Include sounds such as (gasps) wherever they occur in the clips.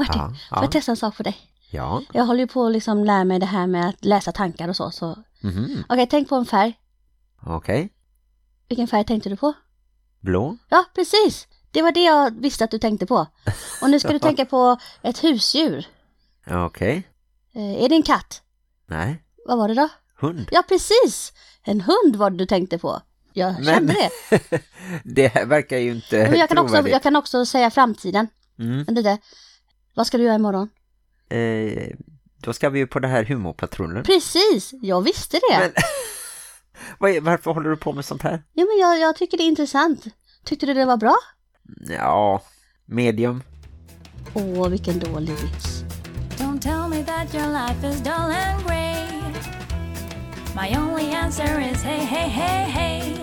Martin, Ja, får ja. jag testa en sak för dig? Ja. Jag håller ju på att liksom lära mig det här med att läsa tankar och så. så. Mhm. Okej, tänk på en färg. Okej. Vilken färg tänkte du på? Blå. Ja, precis. Det var det jag visste att du tänkte på. Och nu ska du (laughs) tänka på ett husdjur. Okej. Eh, är det en katt? Nej. Vad var det då? Hund. Ja, precis. En hund var det du tänkte på. Jag Men- kände det. (laughs) det här verkar ju inte Men jag, kan också, jag kan också säga framtiden. Mm. Men det. Vad ska du göra imorgon? Eh, då ska vi ju på det här humorpatrullen. Precis, jag visste det. Men (laughs) varför håller du på med sånt här? Ja, men jag, jag tycker det är intressant. Tyckte du det var bra? Ja, medium. Åh, vilken dålig vits. Don't tell me that your life is dull and grey. My only answer is hey, hey, hey, hey.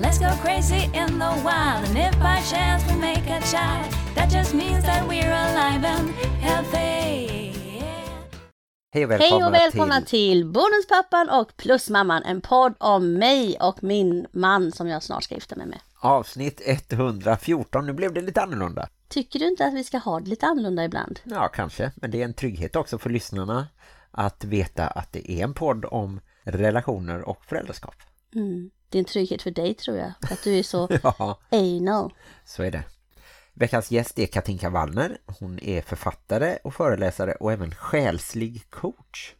Let's go crazy in the wild, and if by chance we make a child, that just means that we're alive and healthy. Hej och välkomna, Hej och välkomna till... till Bonuspappan och Plusmamman, en podd om mig och min man som jag snart ska gifta mig med. avsnitt 114. Nu blev det lite annorlunda. Tycker du inte att vi ska ha det lite annorlunda ibland? Ja, kanske. Men det är en trygghet också för lyssnarna att veta att det är en podd om relationer och föräldraskap. Mm. Det är en trygghet för dig tror jag, att du är så (laughs) Ja, anal. så är det. Veckans gäst är Katinka Wallner. Hon är författare och föreläsare och även själslig coach.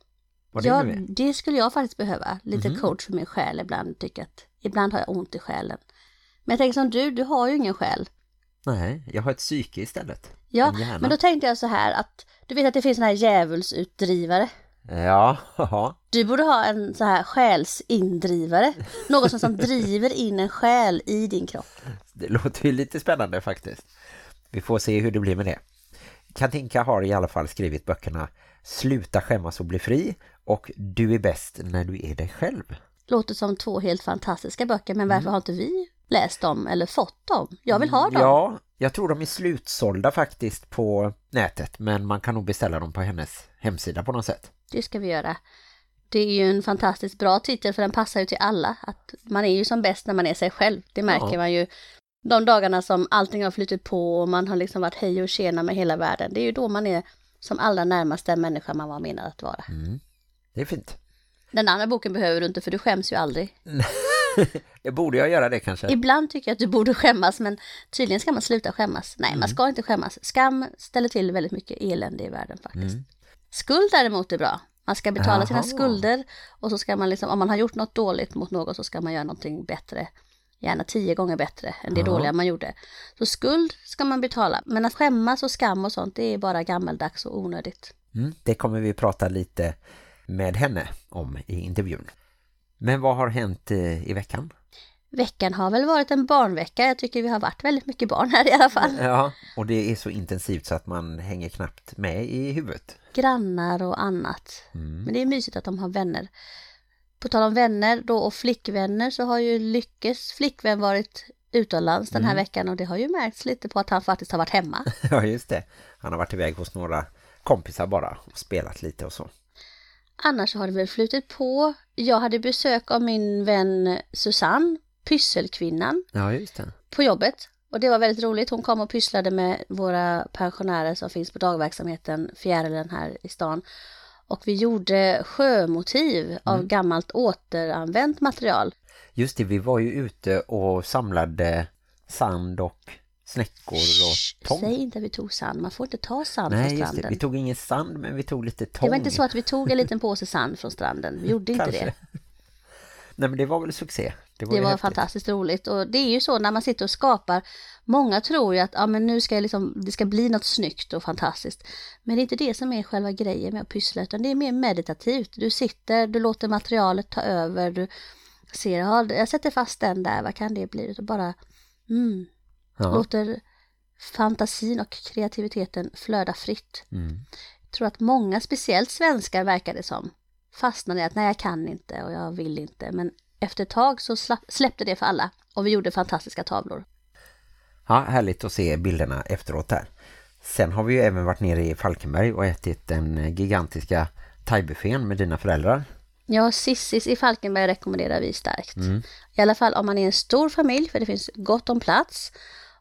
Vad det Ja, är. det skulle jag faktiskt behöva. Lite coach för min själ ibland, tycker att ibland har jag ont i själen. Men jag tänker som du, du har ju ingen själ. Nej, jag har ett psyke istället. Ja, men då tänkte jag så här att du vet att det finns såna här djävulsutdrivare. Ja, ja. Du borde ha en så här själsindrivare. Något som, som driver in en själ i din kropp. (laughs) Det (laughs) låter ju lite spännande faktiskt. Vi får se hur det blir med det. Katinka har i alla fall skrivit böckerna Sluta skämmas och bli fri och Du är bäst när du är dig själv. Låter som två helt fantastiska böcker, men varför har inte vi läst dem eller fått dem? Jag vill ha dem. Ja, jag tror de är slutsålda faktiskt på nätet men man kan nog beställa dem på hennes hemsida på något sätt. Det ska vi göra. Det är ju en fantastiskt bra titel för den passar ju till alla. Att man är ju som bäst när man är sig själv. Det märker Ja. man ju. De dagarna som allting har flyttat på och man har liksom varit hej och tjena med hela världen. Det är ju då man är som allra närmast den människa man var menad att vara. Det är fint. Den andra boken behöver du inte för du skäms ju aldrig. (laughs) Det borde jag göra det kanske. Ibland tycker jag att du borde skämmas men tydligen ska man sluta skämmas. Nej, Mm. man ska inte skämmas. Skam ställer till väldigt mycket elände i världen faktiskt. Mm. Skuld däremot är bra. Man ska betala sina Jaha. skulder och så ska man liksom, om man har gjort något dåligt mot någon så ska man göra någonting bättre. Gärna tio gånger bättre än det Ja. dåliga man gjorde. Så skuld ska man betala. Men att skämmas och skam och sånt, det är bara gammaldags och onödigt. Mm, det kommer vi prata lite med henne om i intervjun. Men vad har hänt eh, i veckan? Veckan har väl varit en barnvecka. Jag tycker vi har varit väldigt mycket barn här i alla fall. (laughs) Ja, och det är så intensivt så att man hänger knappt med i huvudet. grannar och annat. Men det är mysigt att de har vänner. På tal om vänner då och flickvänner så har ju Lyckes flickvän varit utomlands den här veckan och det har ju märkts lite på att han faktiskt har varit hemma. (laughs) Ja, just det. Han har varit iväg hos några kompisar bara och spelat lite och så. Annars har det väl flutit på. Jag hade besök av min vän Susanne, pysselkvinnan, Ja, just det. på jobbet. Och det var väldigt roligt. Hon kom och pysslade med våra pensionärer som finns på dagverksamheten Fjärilen här i stan. Och vi gjorde sjömotiv av gammalt återanvänt material. Just det, vi var ju ute och samlade sand och snäckor och tång. Säg inte att vi tog sand, man får inte ta sand Nej, från stranden. det. Vi tog ingen sand, men vi tog lite tång. Det var inte så att vi tog en liten påse sand från stranden, vi gjorde inte det. Nej, men det var väl succé. Det var, Det var fantastiskt roligt och det är ju så när man sitter och skapar, många tror ju att ja, men nu ska jag liksom, det ska bli något snyggt och fantastiskt. Men det är inte det som är själva grejen med att pyssla utan det är mer meditativt. Du sitter, du låter materialet ta över, du ser, ja, jag sätter fast den där, vad kan det bli? Och bara, mm, Ja. låter fantasin och kreativiteten flöda fritt. Mm. Jag tror att många, speciellt svenskar verkar det som, fastnade i att nej jag kan inte och jag vill inte. Men efter ett tag så släppte det för alla och vi gjorde fantastiska tavlor. Ja, härligt att se bilderna efteråt där. Sen har vi ju även varit nere i Falkenberg och ätit den gigantiska thaibuffén med dina föräldrar. Ja, Sissis i Falkenberg rekommenderar vi starkt. I alla fall om man är en stor familj, för det finns gott om plats.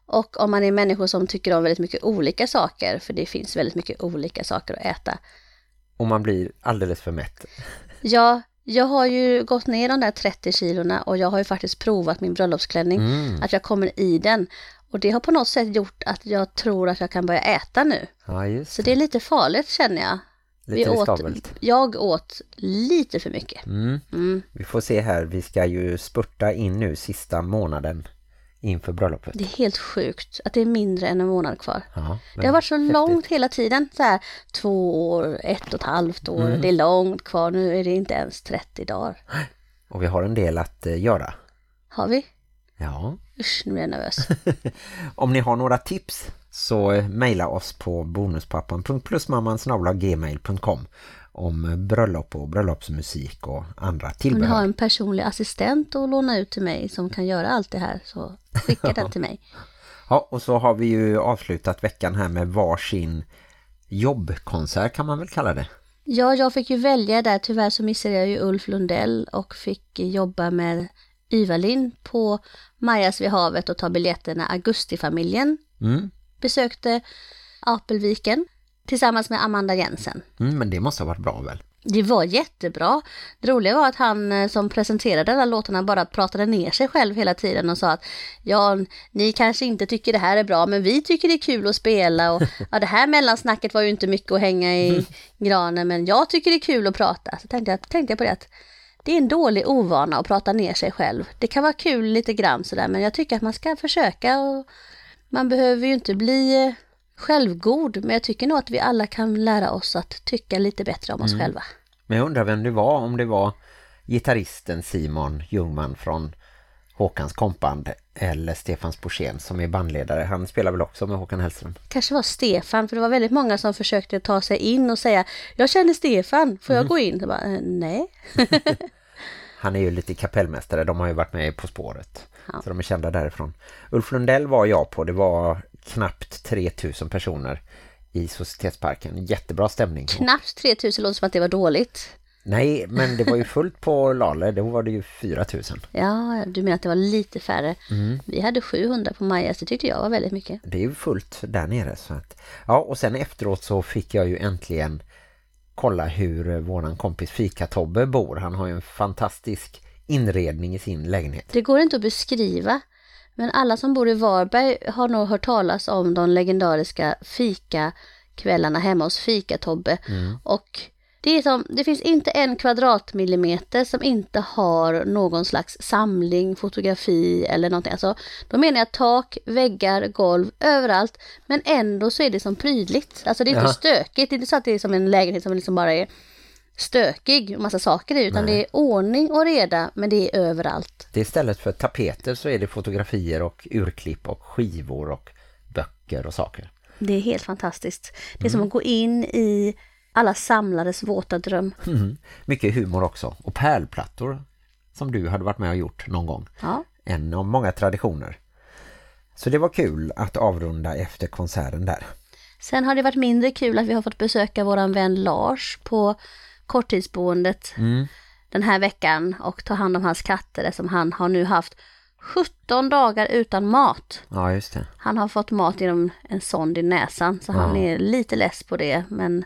Och om man är människor som tycker om väldigt mycket olika saker, för det finns väldigt mycket olika saker att äta. Och man blir alldeles för mätt. Ja, jag har ju gått ner de där 30 kilorna och jag har ju faktiskt provat min bröllopsklänning, Mm. att jag kommer i den. Och det har på något sätt gjort att jag tror att jag kan börja äta nu. Ja, just Så det är lite farligt känner jag. Lite Vi riskabelt. åt, jag åt lite för mycket. Mm. Mm. Vi får se här, vi ska ju spurta in nu sista månaden inför bröllopet. Det är helt sjukt att det är mindre än en månad kvar. Ja, Det har varit så häftigt. långt hela tiden. Så här, två år, ett och ett halvt år. Mm. Det är långt kvar. Nu är det inte ens 30 dagar. (gasps) Och vi har en del att eh, göra. Har vi? Ja. Usch, nu blir jag nervös. (laughs) Om ni har några tips så eh, mejla oss på bonuspappan.plusmamman.gmail.com om bröllop och bröllopsmusik och andra tillbehör. har en personlig assistent att låna ut till mig som kan göra allt det här så skicka den (laughs) till mig. Ja, och så har vi ju avslutat veckan här med varsin jobbkonsert kan man väl kalla det. Ja, jag fick ju välja där. Tyvärr så missade jag ju Ulf Lundell och fick jobba med Yvalin på Majas vid havet och ta biljetterna. Augustifamiljen Mm. besökte Apelviken tillsammans med Amanda Jensen. Mm, men det måste ha varit bra väl? Det var jättebra. Det roliga var att han eh, som presenterade alla låtarna bara pratade ner sig själv hela tiden och sa att ja, ni kanske inte tycker det här är bra, men vi tycker det är kul att spela och (laughs) ja, det här mellansnacket var ju inte mycket att hänga i (laughs) granen, men jag tycker det är kul att prata. Så tänkte jag, tänkte jag på det att det är en dålig ovana att prata ner sig själv. Det kan vara kul lite grann sådär, men jag tycker att man ska försöka och man behöver ju inte bli eh, självgod, men jag tycker nog att vi alla kan lära oss att tycka lite bättre om oss själva. Men jag undrar vem det var, om det var gitarristen Simon Ljungman från Håkans kompband eller Stefan Sporsén som är bandledare. Han spelar väl också med Håkan Hellström. kanske var Stefan, för det var väldigt många som försökte ta sig in och säga Jag känner Stefan, får jag gå in? Så bara, "Eh, nej. (laughs) (laughs) Han är ju lite kapellmästare, de har ju varit med På spåret. Ja. Så de är kända därifrån. Ulf Lundell var jag på, det var knappt 3000 personer i Societetsparken. Jättebra stämning. Knappt 3000 låter som att det var dåligt. Nej, men det var ju fullt på Lale, då var det ju 4000. (laughs) Ja, du menar att det var lite färre. Vi hade 700 på Majas, det tyckte jag var väldigt mycket. Det är ju fullt där nere. Så att, ja, och sen efteråt så fick jag ju äntligen kolla hur våran kompis Fika Tobbe bor. Han har ju en fantastisk inredning i sin lägenhet. Det går inte att beskriva, men alla som bor i Varberg har nog hört talas om de legendariska fika-kvällarna hemma hos Fika-Tobbe. Och det, är som, det finns inte en kvadratmillimeter som inte har någon slags samling, fotografi eller någonting. Alltså, då menar jag tak, väggar, golv, överallt. Men ändå så är det som prydligt. Alltså det är inte Ja. stökigt. Det är inte så att det är som en lägenhet som liksom bara är stökig och massa saker i. Utan det är ordning och reda, men det är överallt. Det istället för tapeter så är det fotografier och urklipp och skivor och böcker och saker. Det är helt fantastiskt. Det är som att gå in i alla samlares våta dröm. Mhm. Mycket humor också. Och pärlplattor som du hade varit med och gjort någon gång. Ja. En av många traditioner. Så det var kul att avrunda efter konserten där. Sen har det varit mindre kul att vi har fått besöka våran vän Lars på korttidsboendet Mm. den här veckan och ta hand om hans katter som han har nu haft 17 dagar utan mat. Ja, just det. Han har fått mat genom en sond i näsan så han Ja. är lite less på det men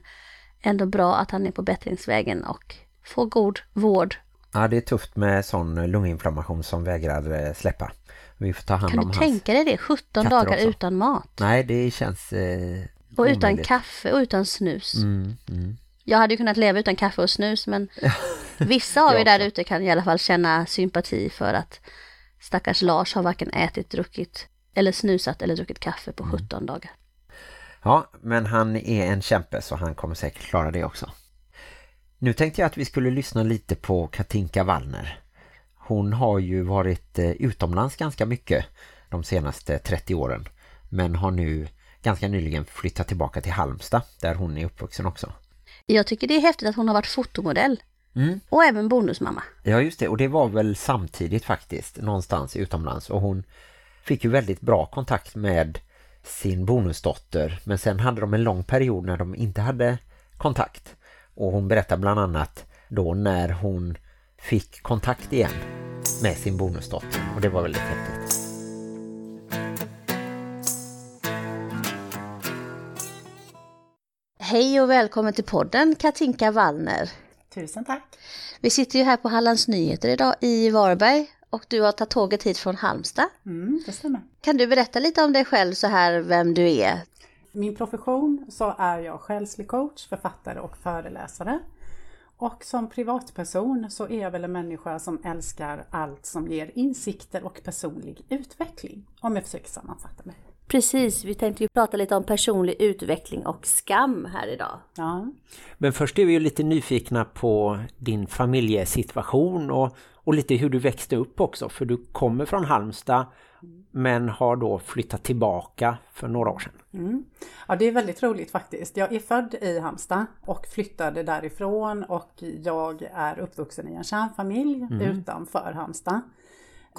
ändå bra att han är på bättringsvägen och får god vård. Ja, det är tufft med sån lunginflammation som vägrar eh, släppa. Vi får ta hand Kan om du tänka dig det? 17 katter dagar också. utan mat. Nej, det känns eh, Och utan omöjligt. kaffe och utan snus. Mm, mm. Jag hade ju kunnat leva utan kaffe och snus men (laughs) vissa av er där ute kan i alla fall känna sympati för att stackars Lars har varken ätit, druckit eller snusat eller druckit kaffe Mm. på 17 dagar. Ja, men han är en kämpe så han kommer säkert klara det också. Nu tänkte jag att vi skulle lyssna lite på Katinka Wallner. Hon har ju varit eh, utomlands ganska mycket de senaste 30 åren. Men har nu ganska nyligen flyttat tillbaka till Halmstad där hon är uppvuxen också. Jag tycker det är häftigt att hon har varit fotomodell Mm. och även bonusmamma. Ja just det, och det var väl samtidigt faktiskt någonstans utomlands och hon fick ju väldigt bra kontakt med sin bonusdotter men sen hade de en lång period när de inte hade kontakt och hon berättar bland annat då när hon fick kontakt igen med sin bonusdotter och det var väldigt häftigt. Hej och välkommen till podden Katinka Wallner. Tusen tack. Vi sitter ju här på Hallands Nyheter idag i Varberg och du har tagit tåget hit från Halmstad. Mm, det stämmer. Kan du berätta lite om dig själv så här, vem du är? Min profession så är jag själslig coach, författare och föreläsare. Och som privatperson så är jag väl en människa som älskar allt som ger insikter och personlig utveckling. Om jag försöker sammanfatta mig. Precis, vi tänkte ju prata lite om personlig utveckling och skam här idag. Ja. Men först är vi ju lite nyfikna på din familjesituation och, och lite hur du växte upp också. För du kommer från Halmstad men har då flyttat tillbaka för några år sedan. Mm. Ja, det är väldigt roligt faktiskt. Jag är född i Halmstad och flyttade därifrån och jag är uppvuxen i en kärnfamilj utanför Halmstad.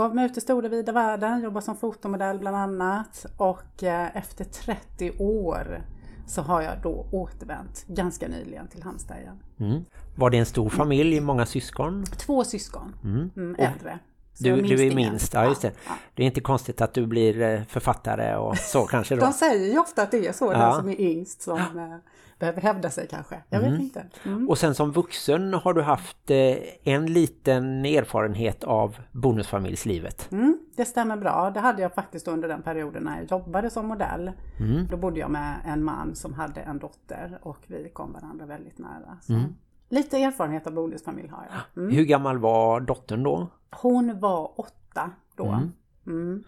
Gav mig ut i stora vida världen, jobbade som fotomodell bland annat och eh, efter 30 år så har jag då återvänt ganska nyligen till Halmstad igen. Mm. Var det en stor familj, många syskon? Två syskon, mm. äldre. Så Du, du är minst, ja just det. Ja, Det är inte konstigt att du blir eh, författare och så kanske då. (laughs) De säger ju ofta att det är så, Ja. den som är yngst som eh, behöver hävda sig kanske. Jag vet inte. Mm. Och sen som vuxen har du haft eh, en liten erfarenhet av bonusfamiljslivet. Mm, det stämmer bra. Det hade jag faktiskt under den perioden när jag jobbade som modell. Mm. Då bodde jag med en man som hade en dotter och vi kom varandra väldigt nära. Mm. Lite erfarenhet av bonusfamilj har jag. Mm. Hur gammal var dottern då? Hon var åtta då. Mm. Mm.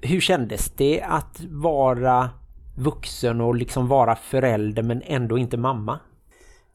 Hur kändes det att vara vuxen och liksom vara förälder men ändå inte mamma?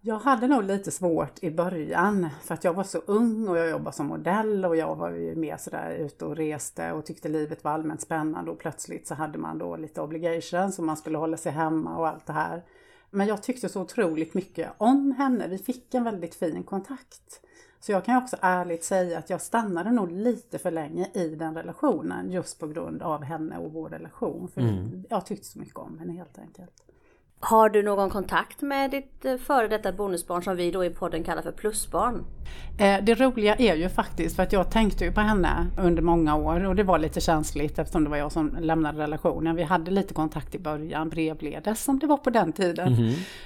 Jag hade nog lite svårt i början för att jag var så ung och jag jobbade som modell och jag var ju mer sådär ute och reste och tyckte livet var allmänt spännande och plötsligt så hade man då lite obligations och man skulle hålla sig hemma och allt det här. Men jag tyckte så otroligt mycket om henne. Vi fick en väldigt fin kontakt. Så jag kan också ärligt säga att jag stannade nog lite för länge i den relationen just på grund av henne och vår relation. För jag tyckte så mycket om henne helt enkelt. Har du någon kontakt med ditt eh, före detta bonusbarn som vi då i podden kallar för plusbarn? Eh, Det roliga är ju faktiskt för att jag tänkte ju på henne under många år och det var lite känsligt eftersom det var jag som lämnade relationen. Vi hade lite kontakt i början brevledes som det var på den tiden.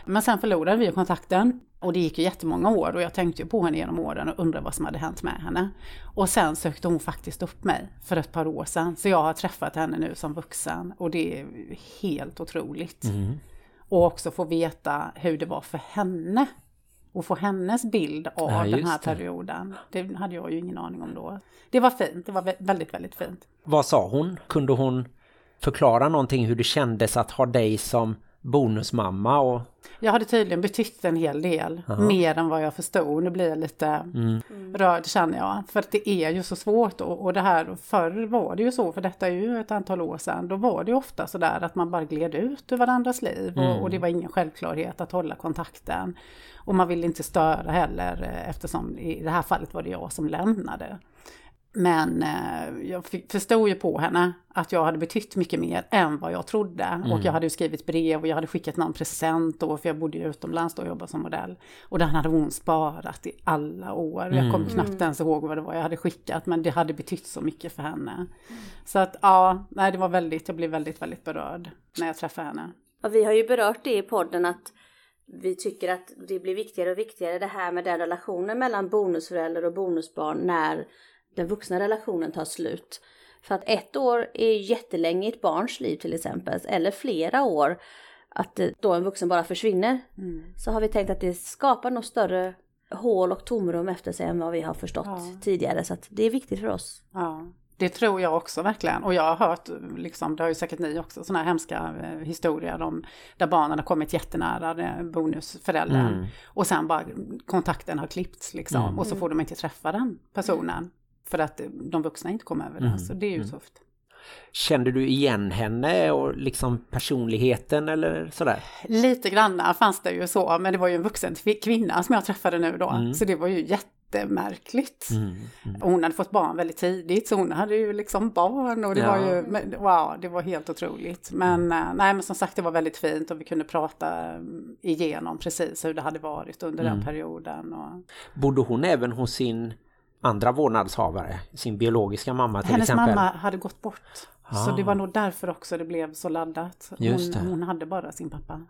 Men sen förlorade vi kontakten och det gick ju jättemånga år och jag tänkte ju på henne genom åren och undrade vad som hade hänt med henne. Och sen sökte hon faktiskt upp mig för ett par år sedan så jag har träffat henne nu som vuxen och det är helt otroligt. Och också få veta hur det var för henne. Och få hennes bild av Ja, den här det. perioden. Det hade jag ju ingen aning om då. Det var fint, det var vä- väldigt, väldigt fint. Vad sa hon? Kunde hon förklara någonting hur det kändes att ha dig som bonusmamma? Och... Jag hade tydligen betytt en hel del, mer än vad jag förstod. Nu blir jag lite Mm. rörd känner jag. För att det är ju så svårt och, och det här, förr var det ju så, för detta är ju ett antal år sedan, då var det ofta så där att man bara gled ut ur varandras liv och, och det var ingen självklarhet att hålla kontakten. Och man ville inte störa heller eh, eftersom i det här fallet var det jag som lämnade. Men eh, jag förstod ju på henne att jag hade betytt mycket mer än vad jag trodde. Och jag hade ju skrivit brev och jag hade skickat någon present då, för jag bodde ju utomlands då och jobbade som modell. Och den hade hon sparat i alla år. Jag kommer knappt ens ihåg vad det var jag hade skickat, men det hade betytt så mycket för henne. Så att ja, nej det var väldigt, jag blev väldigt, väldigt berörd när jag träffade henne. Ja, vi har ju berört det i podden att vi tycker att det blir viktigare och viktigare det här med den relationen mellan bonusförälder och bonusbarn när den vuxna relationen tar slut. För att ett år är jättelänge i ett barns liv till exempel, eller flera år, att eh, då en vuxen bara försvinner. Så har vi tänkt att det skapar nog större hål och tomrum efter sig än vad vi har förstått Ja. tidigare. Så att det är viktigt för oss. Ja, det tror jag också verkligen. Och jag har hört, liksom, det har ju säkert ni också, sådana här hemska eh, historier om där barnen har kommit jättenära bonusföräldern. Och sen bara kontakten har klippts liksom. Och så får de inte träffa den personen. För att de vuxna inte kommer överens. Så det är ju tufft. Kände du igen henne och liksom personligheten eller sådär? Lite granna fanns det ju så, men det var ju en vuxen kvinna som jag träffade nu då. Så det var ju jättemärkligt. Och hon hade fått barn väldigt tidigt, så hon hade ju liksom barn och det Ja. var ju, wow, det var helt otroligt. Men eh, nej, men som sagt det var väldigt fint och vi kunde prata eh, igenom precis hur det hade varit under den perioden. Och... Bodde hon även hos sin andra vårdnadshavare? Sin biologiska mamma till Hennes exempel? mamma hade gått bort. Så det var nog därför också det blev så laddat. Hon, hon hade bara sin pappa.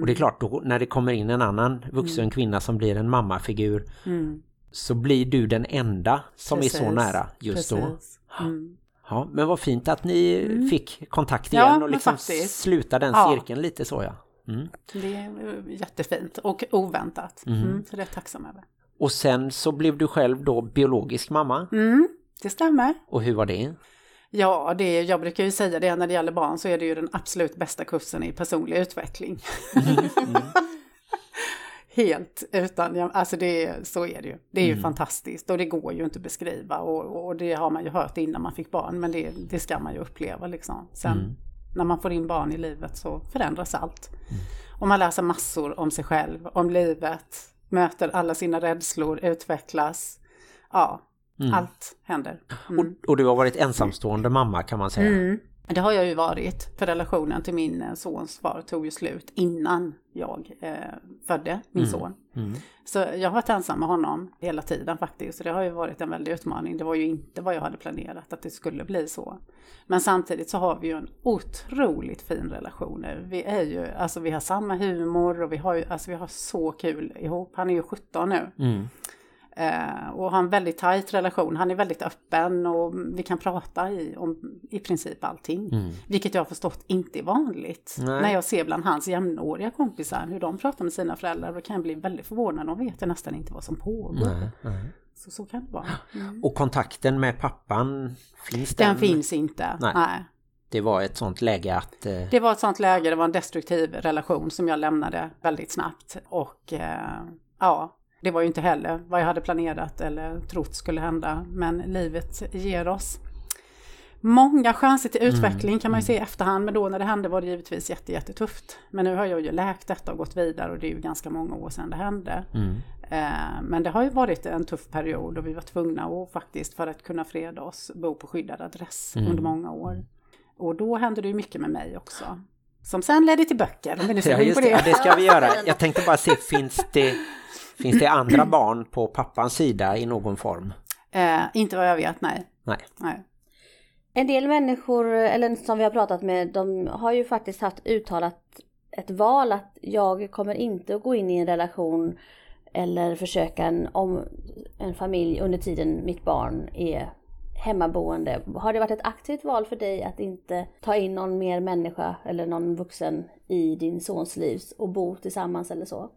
Och det är klart, då, när det kommer in en annan vuxen Mm. kvinna som blir en mammafigur så blir du den enda som är så Precis. nära just då. Precis. Mm. Ja, men vad fint att ni fick kontakt Ja, igen och men liksom sluta den Ja. cirkeln lite så ja. Mm. Det är jättefint och oväntat. Mm. Så det är jag tacksam över. Och sen så blev du själv då biologisk mamma. Mm, det stämmer. Och hur var det? Ja, det, är- jag brukar ju säga det när det gäller barn så är det ju den absolut bästa kursen i personlig utveckling. (laughs) Helt utan, alltså det, så är det ju. Det är ju fantastiskt och det går ju inte att beskriva och, och det har man ju hört innan man fick barn men det, det ska man ju uppleva liksom. Sen när man får in barn i livet så förändras allt. Och man lär sig massor om sig själv, om livet, möter alla sina rädslor, utvecklas. Ja, allt händer. Mm. Och, och du har varit ensamstående mamma kan man säga. Det har jag ju varit, för relationen till min eh, sons far tog ju slut innan jag eh, födde min son. Så jag har varit ensam med honom hela tiden faktiskt. Så det har ju varit en väldig utmaning. Det var ju inte vad jag hade planerat att det skulle bli så. Men samtidigt så har vi ju en otroligt fin relation nu. Vi är ju, alltså vi har samma humor och vi har ju, alltså vi har så kul ihop. Han är ju 17 nu. Mm. Eh, och har en väldigt tajt relation. Han är väldigt öppen och vi kan prata i, om i princip allting. Vilket jag har förstått inte är vanligt. Nej. När jag ser bland hans jämnåriga kompisar hur de pratar med sina föräldrar. Då kan jag bli väldigt förvånad. De vet ju nästan inte vad som pågår. Nej, nej. Så, så kan det vara. Och kontakten med pappan, finns den? Den finns inte. Nej. Nej. Det var ett sånt läge att... Eh, Det var ett sånt läge, det var en destruktiv relation som jag lämnade väldigt snabbt. Och eh, ja, det var ju inte heller vad jag hade planerat eller trott skulle hända. Men livet ger oss många chanser till utveckling kan man ju se i efterhand. Men då när det hände var det givetvis jätte, jättetufft. Men nu har jag ju läkt detta och gått vidare och det är ju ganska många år sedan det hände. mm. Eh, Men det har ju varit en tuff period och vi var tvungna att faktiskt för att kunna freda oss bo på skyddad adress under många år. Och då hände det ju mycket med mig också. Som sen ledde till böcker, vi nu ska Ja, just på det. det. Ja, det ska vi göra. (laughs) Jag tänkte bara se, finns det, finns det andra barn på pappans sida i någon form? Eh, inte vad jag vet, nej. Nej. nej. En del människor, eller som vi har pratat med, de har ju faktiskt haft uttalat ett val att jag kommer inte att gå in i en relation eller försöka en, om en familj under tiden mitt barn är hemmaboende. Har det varit ett aktivt val för dig att inte ta in någon mer människa eller någon vuxen i din sons liv och bo tillsammans eller så?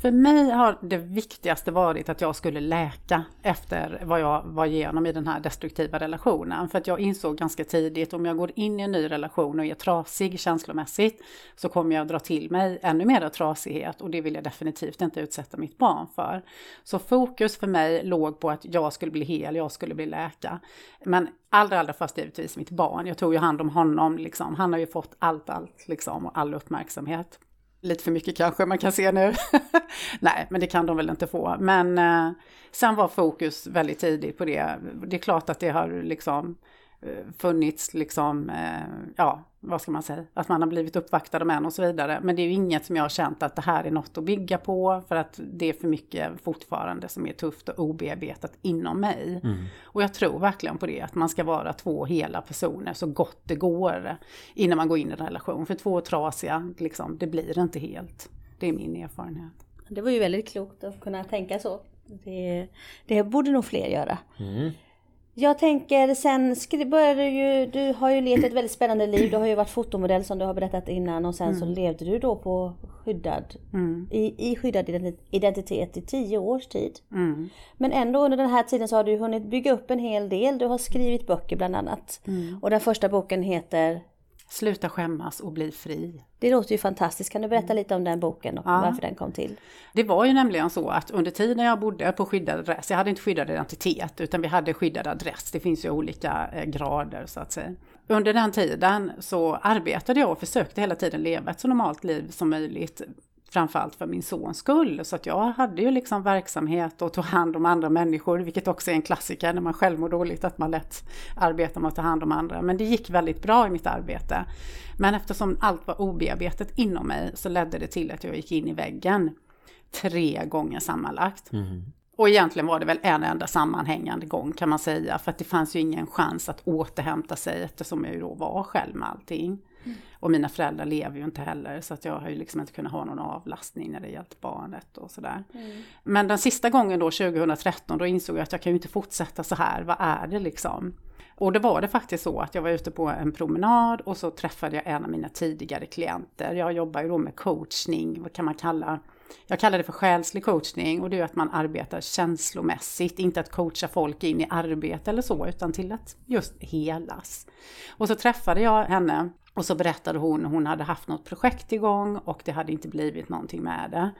För mig har det viktigaste varit att jag skulle läka efter vad jag var igenom i den här destruktiva relationen. För att jag insåg ganska tidigt om jag går in i en ny relation och är trasig känslomässigt så kommer jag dra till mig ännu mer trasighet och det vill jag definitivt inte utsätta mitt barn för. Så fokus för mig låg på att jag skulle bli hel, jag skulle bli läka. Men allra, allra först givetvis mitt barn. Jag tog ju hand om honom liksom. Han har ju fått allt, allt liksom och all uppmärksamhet. Lite för mycket kanske man kan se nu. (laughs) Nej, men det kan de väl inte få. Men eh, sen var fokus väldigt tidigt på det. Det är klart att det har liksom eh, funnits liksom, eh, ja, vad ska man säga, att man har blivit uppvaktad av män och så vidare. Men det är ju inget som jag har känt att det här är något att bygga på för att det är för mycket fortfarande som är tufft och obearbetat inom mig. Och jag tror verkligen på det, att man ska vara två hela personer så gott det går innan man går in i en relation. För två trasiga, liksom, det blir inte helt. Det är min erfarenhet. Det var ju väldigt klokt att kunna tänka så. Det, det borde nog fler göra. Jag tänker sen började du ju, du har ju levt ett väldigt spännande liv. Du har ju varit fotomodell som du har berättat innan och sen så levde du då på skyddad, i, i skyddad identi- identitet i tio års tid. Men ändå under den här tiden så har du hunnit bygga upp en hel del. Du har skrivit böcker bland annat. Och den första boken heter Sluta skämmas och bli fri. Det låter ju fantastiskt. Kan du berätta lite om den boken och varför den kom till? Det var ju nämligen så att under tiden jag bodde på skyddad adress, jag hade inte skyddad identitet utan vi hade skyddad adress, det finns ju olika eh, grader så att säga. Under den tiden så arbetade jag och försökte hela tiden leva ett så normalt liv som möjligt. Framförallt för min sons skull. Så att jag hade ju liksom verksamhet och tog hand om andra människor, vilket också är en klassiker när man själv mår dåligt, att man lätt arbetar med att ta hand om andra. Men det gick väldigt bra i mitt arbete. Men eftersom allt var obearbetat inom mig så ledde det till att jag gick in i väggen tre gånger sammanlagt. Och egentligen var det väl en enda sammanhängande gång kan man säga, för att det fanns ju ingen chans att återhämta sig eftersom jag ju då var själv med allting. Mm. Och mina föräldrar lever ju inte heller så att jag har ju liksom inte kunnat ha någon avlastning när det gällt barnet och sådär. Mm. Men den sista gången då 2013 då insåg jag att jag kan ju inte fortsätta så här, vad är det liksom? Och då var det faktiskt så att jag var ute på en promenad och så träffade jag en av mina tidigare klienter. Jag jobbar ju då med coachning, vad kan man kalla jag kallar det för själslig coachning och det är att man arbetar känslomässigt, inte att coacha folk in i arbete eller så, utan till att just helas. Och så träffade jag henne och så berättade hon, hon hade haft något projekt igång och det hade inte blivit någonting med det.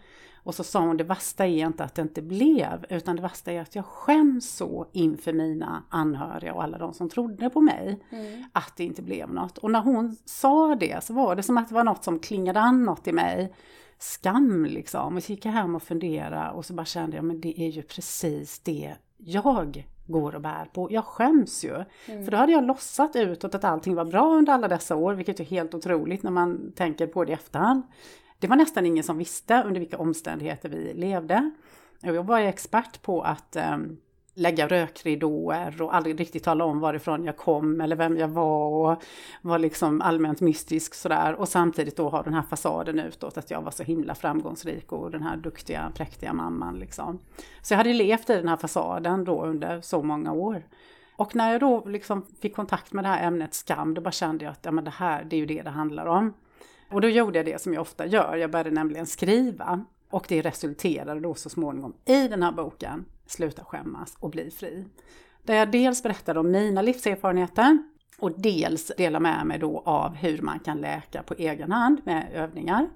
Och så sa hon, det värsta är inte att det inte blev, utan det värsta är att jag skäms så inför mina anhöriga och alla de som trodde på mig, mm. att det inte blev något. Och när hon sa det så var det som att det var något som klingade an något i mig. Skam liksom. Och så gick jag hem och funderade och så bara kände jag, men det är ju precis det jag går och bär på. Jag skäms ju. Mm. För då hade jag låtsat utåt att allting var bra under alla dessa år, vilket är helt otroligt när man tänker på det i efterhand. Det var nästan ingen som visste under vilka omständigheter vi levde. Jag var expert på att um, lägga rökridåer och aldrig riktigt tala om varifrån jag kom eller vem jag var och var liksom allmänt mystisk sådär och samtidigt då ha den här fasaden utåt att jag var så himla framgångsrik och den här duktiga, präktiga mamman liksom. Så jag hade levt i den här fasaden då under så många år. Och när jag då liksom fick kontakt med det här ämnet skam, då bara kände jag att ja, men det här, det är ju det det handlar om. Och då gjorde jag det som jag ofta gör, jag började nämligen skriva. Och det resulterade då så småningom i den här boken, Sluta skämmas och bli fri. Där jag dels berättade om mina livserfarenheter och dels delar med mig då av hur man kan läka på egen hand med övningar.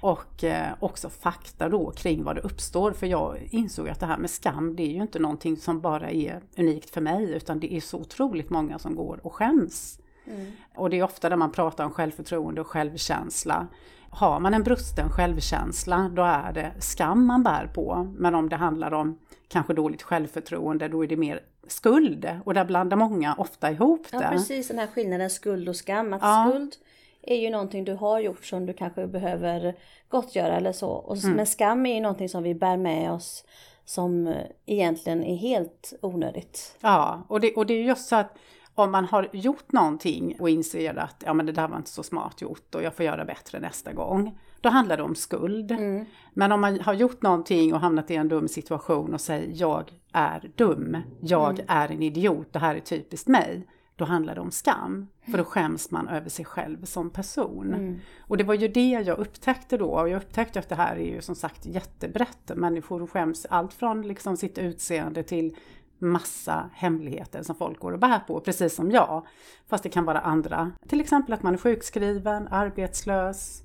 Och eh, också fakta då kring vad det uppstår, för jag insåg att det här med skam, det är ju inte någonting som bara är unikt för mig, utan det är så otroligt många som går och skäms Mm. Och det är ofta när man pratar om självförtroende och självkänsla. Har man en brusten självkänsla, då är det skam man bär på. Men om det handlar om kanske dåligt självförtroende, då är det mer skuld. Och där blandar många ofta ihop det. Ja, precis den här skillnaden skuld och skam. Att ja. skuld är ju någonting du har gjort som du kanske behöver gottgöra eller så. Och, mm. Men skam är ju någonting som vi bär med oss som egentligen är helt onödigt. Ja, och det, och det är just så att om man har gjort någonting och inser att ja, men det där var inte så smart gjort och jag får göra bättre nästa gång. Då handlar det om skuld. Mm. Men om man har gjort någonting och hamnat i en dum situation och säger jag är dum, jag mm. är en idiot, det här är typiskt mig. Då handlar det om skam. För då skäms man över sig själv som person. Mm. Och det var ju det jag upptäckte då. Och jag upptäckte att det här är ju som sagt jättebrett. Människor skäms allt från liksom sitt utseende till massa hemligheter som folk går och bär på, precis som jag. Fast det kan vara andra. Till exempel att man är sjukskriven, arbetslös,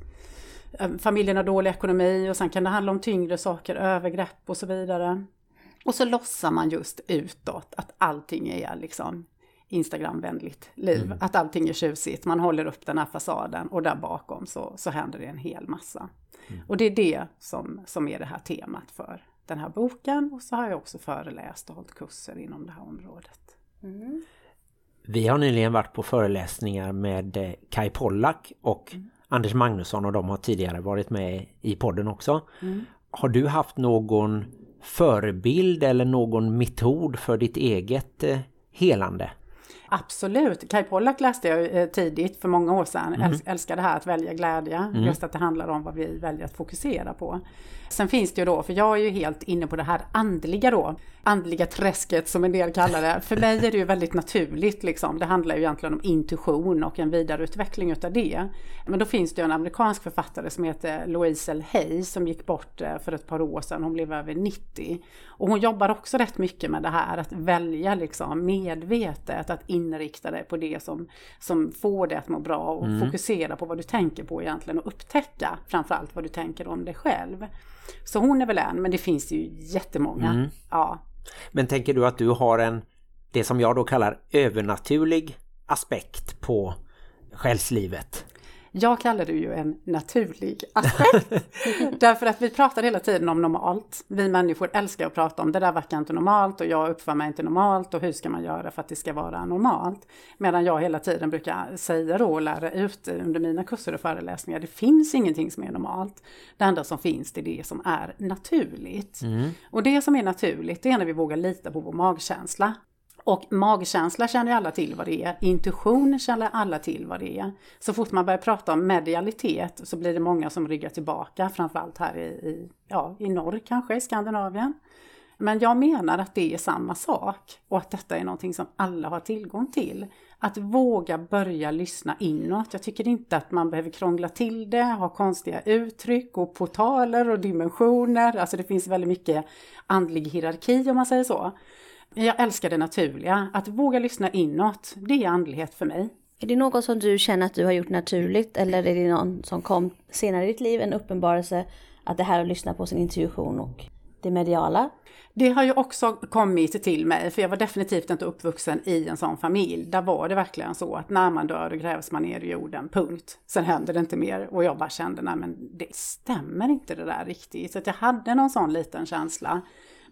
familjen har dålig ekonomi och sen kan det handla om tyngre saker, övergrepp och så vidare. Och så låtsar man just utåt att allting är liksom Instagramvänligt liv, mm. att allting är tjusigt, man håller upp den här fasaden och där bakom så, så händer det en hel massa. Mm. Och det är det som, som är det här temat för den här boken och så har jag också föreläst och hållit kurser inom det här området. Mm. Vi har nyligen varit på föreläsningar med eh, Kai Pollack och mm. Anders Magnusson och de har tidigare varit med i podden också. Mm. Har du haft någon förebild eller någon metod för ditt eget eh, helande? Absolut. Kai Pollak läste jag eh, tidigt för många år sedan. Mm. Älskar det här att välja glädje. Mm. Just att det handlar om vad vi väljer att fokusera på. Sen finns det ju då, för jag är ju helt inne på det här andliga då, andliga träsket som en del kallar det. För mig är det ju väldigt naturligt liksom. Det handlar ju egentligen om intuition och en vidareutveckling utav det. Men då finns det ju en amerikansk författare som heter Louise L. Hay som gick bort eh, för ett par år sedan. Hon blev över 90. Och hon jobbar också rätt mycket med det här att välja liksom medvetet, att inrikta dig på det som, som får dig att må bra och mm. fokusera på vad du tänker på egentligen och upptäcka framförallt vad du tänker om dig själv. Så hon är väl en, men det finns ju jättemånga. Mm. Ja. Men tänker du att du har en, det som jag då kallar övernaturlig aspekt på själslivet? Jag kallar det ju en naturlig aspekt. (laughs) Därför att vi pratar hela tiden om normalt. Vi människor älskar att prata om det där verkar inte normalt och jag uppför mig inte normalt och hur ska man göra för att det ska vara normalt. Medan jag hela tiden brukar säga då och lära ut under mina kurser och föreläsningar, det finns ingenting som är normalt. Det enda som finns det är det som är naturligt. Mm. Och det som är naturligt det är när vi vågar lita på vår magkänsla. Och magkänsla känner ju alla till vad det är. Intuition känner alla till vad det är. Så fort man börjar prata om medialitet så blir det många som ryggar tillbaka, framförallt här i, i, ja, i norr kanske, i Skandinavien. Men jag menar att det är samma sak och att detta är någonting som alla har tillgång till. Att våga börja lyssna inåt. Jag tycker inte att man behöver krångla till det, ha konstiga uttryck och portaler och dimensioner. Alltså det finns väldigt mycket andlig hierarki om man säger så. Jag älskar det naturliga. Att våga lyssna inåt, det är andlighet för mig. Är det något som du känner att du har gjort naturligt eller är det någon som kom senare i ditt liv, en uppenbarelse att det här att lyssna på sin intuition och det mediala? Det har ju också kommit till mig, för jag var definitivt inte uppvuxen i en sån familj. Där var det verkligen så att när man dör och grävs man ner i jorden, punkt. Sen händer det inte mer och jag bara kände, nej men det stämmer inte det där riktigt. Så att jag hade någon sån liten känsla.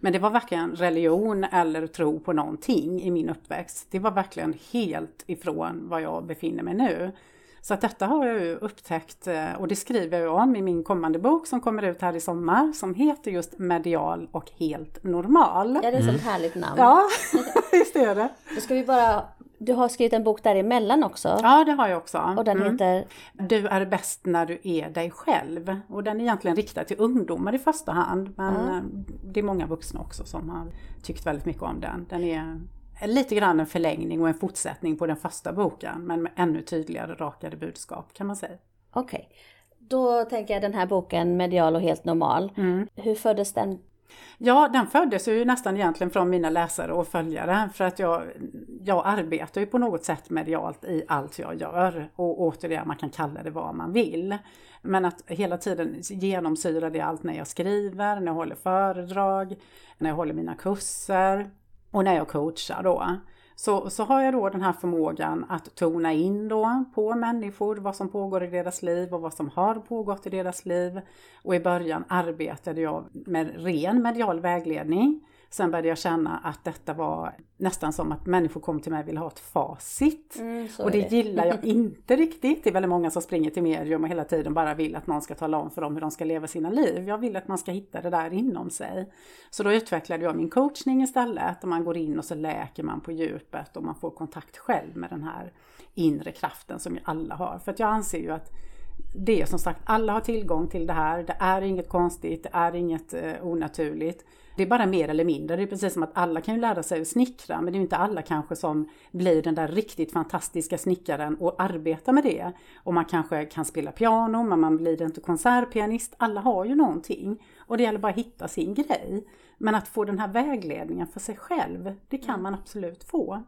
Men det var varken religion eller tro på någonting i min uppväxt. Det var verkligen helt ifrån var jag befinner mig nu. Så att detta har jag ju upptäckt eh, och det skriver jag om i min kommande bok som kommer ut här i sommar som heter just Medial och helt normal. Ja, det är ett sånt härligt namn. Ja, (laughs) visst är det. Då ska vi bara... Du har skrivit en bok däremellan också. Ja, det har jag också. Och den Mm. heter... Du är bäst när du är dig själv. Och den är egentligen riktad till ungdomar i första hand. Men eh, det är många vuxna också som har tyckt väldigt mycket om den. Den är lite grann en förlängning och en fortsättning på den första boken. Men med ännu tydligare, rakare budskap kan man säga. Okej. Då tänker jag den här boken, Medial och helt normal. Mm. Hur föddes den? Ja, den föddes ju nästan egentligen från mina läsare och följare för att jag, jag arbetar ju på något sätt medialt i allt jag gör och återigen man kan kalla det vad man vill. Men att hela tiden genomsyra det allt när jag skriver, när jag håller föredrag, när jag håller mina kurser och när jag coachar då. Så, så har jag då den här förmågan att tona in då på människor, vad som pågår i deras liv och vad som har pågått i deras liv. Och i början arbetade jag med ren medial vägledning. Sen började jag känna att detta var nästan som att människor kom till mig och ville ha ett facit. Mm, och är det gillar jag (laughs) inte riktigt. Det är väldigt många som springer till medium och hela tiden bara vill att någon ska tala om för dem hur de ska leva sina liv. Jag vill att man ska hitta det där inom sig. Så då utvecklade jag min coachning istället och man går in och så läker man på djupet och man får kontakt själv med den här inre kraften som ju alla har. För att jag anser ju att det är som sagt, alla har tillgång till det här. Det är inget konstigt, det är inget eh, onaturligt. Det är bara mer eller mindre. Det är precis som att alla kan ju lära sig att snickra, men det är ju inte alla kanske som blir den där riktigt fantastiska snickaren och arbetar med det. Och man kanske kan spela piano, men man blir inte konsertpianist. Alla har ju någonting och det gäller bara att hitta sin grej. Men att få den här vägledningen för sig själv, det kan man absolut få.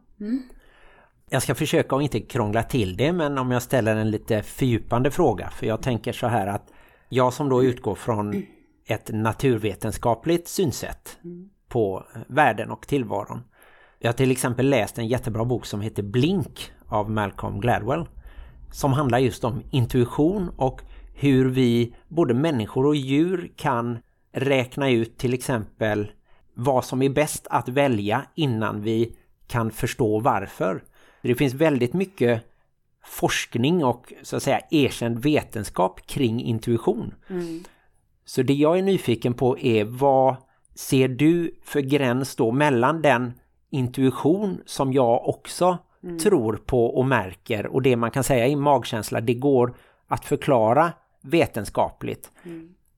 Jag ska försöka att inte krångla till det men om jag ställer en lite fördjupande fråga. För jag tänker så här att jag som då utgår från ett naturvetenskapligt synsätt på världen och tillvaron. Jag har till exempel läst en jättebra bok som heter Blink av Malcolm Gladwell. Som handlar just om intuition och hur vi, både människor och djur, kan räkna ut till exempel vad som är bäst att välja innan vi kan förstå varför. Det finns väldigt mycket forskning och så att säga erkänd vetenskap kring intuition. Så det jag är nyfiken på är vad ser du för gräns då mellan den intuition som jag också tror på och märker och det man kan säga i magkänsla, det går att förklara vetenskapligt.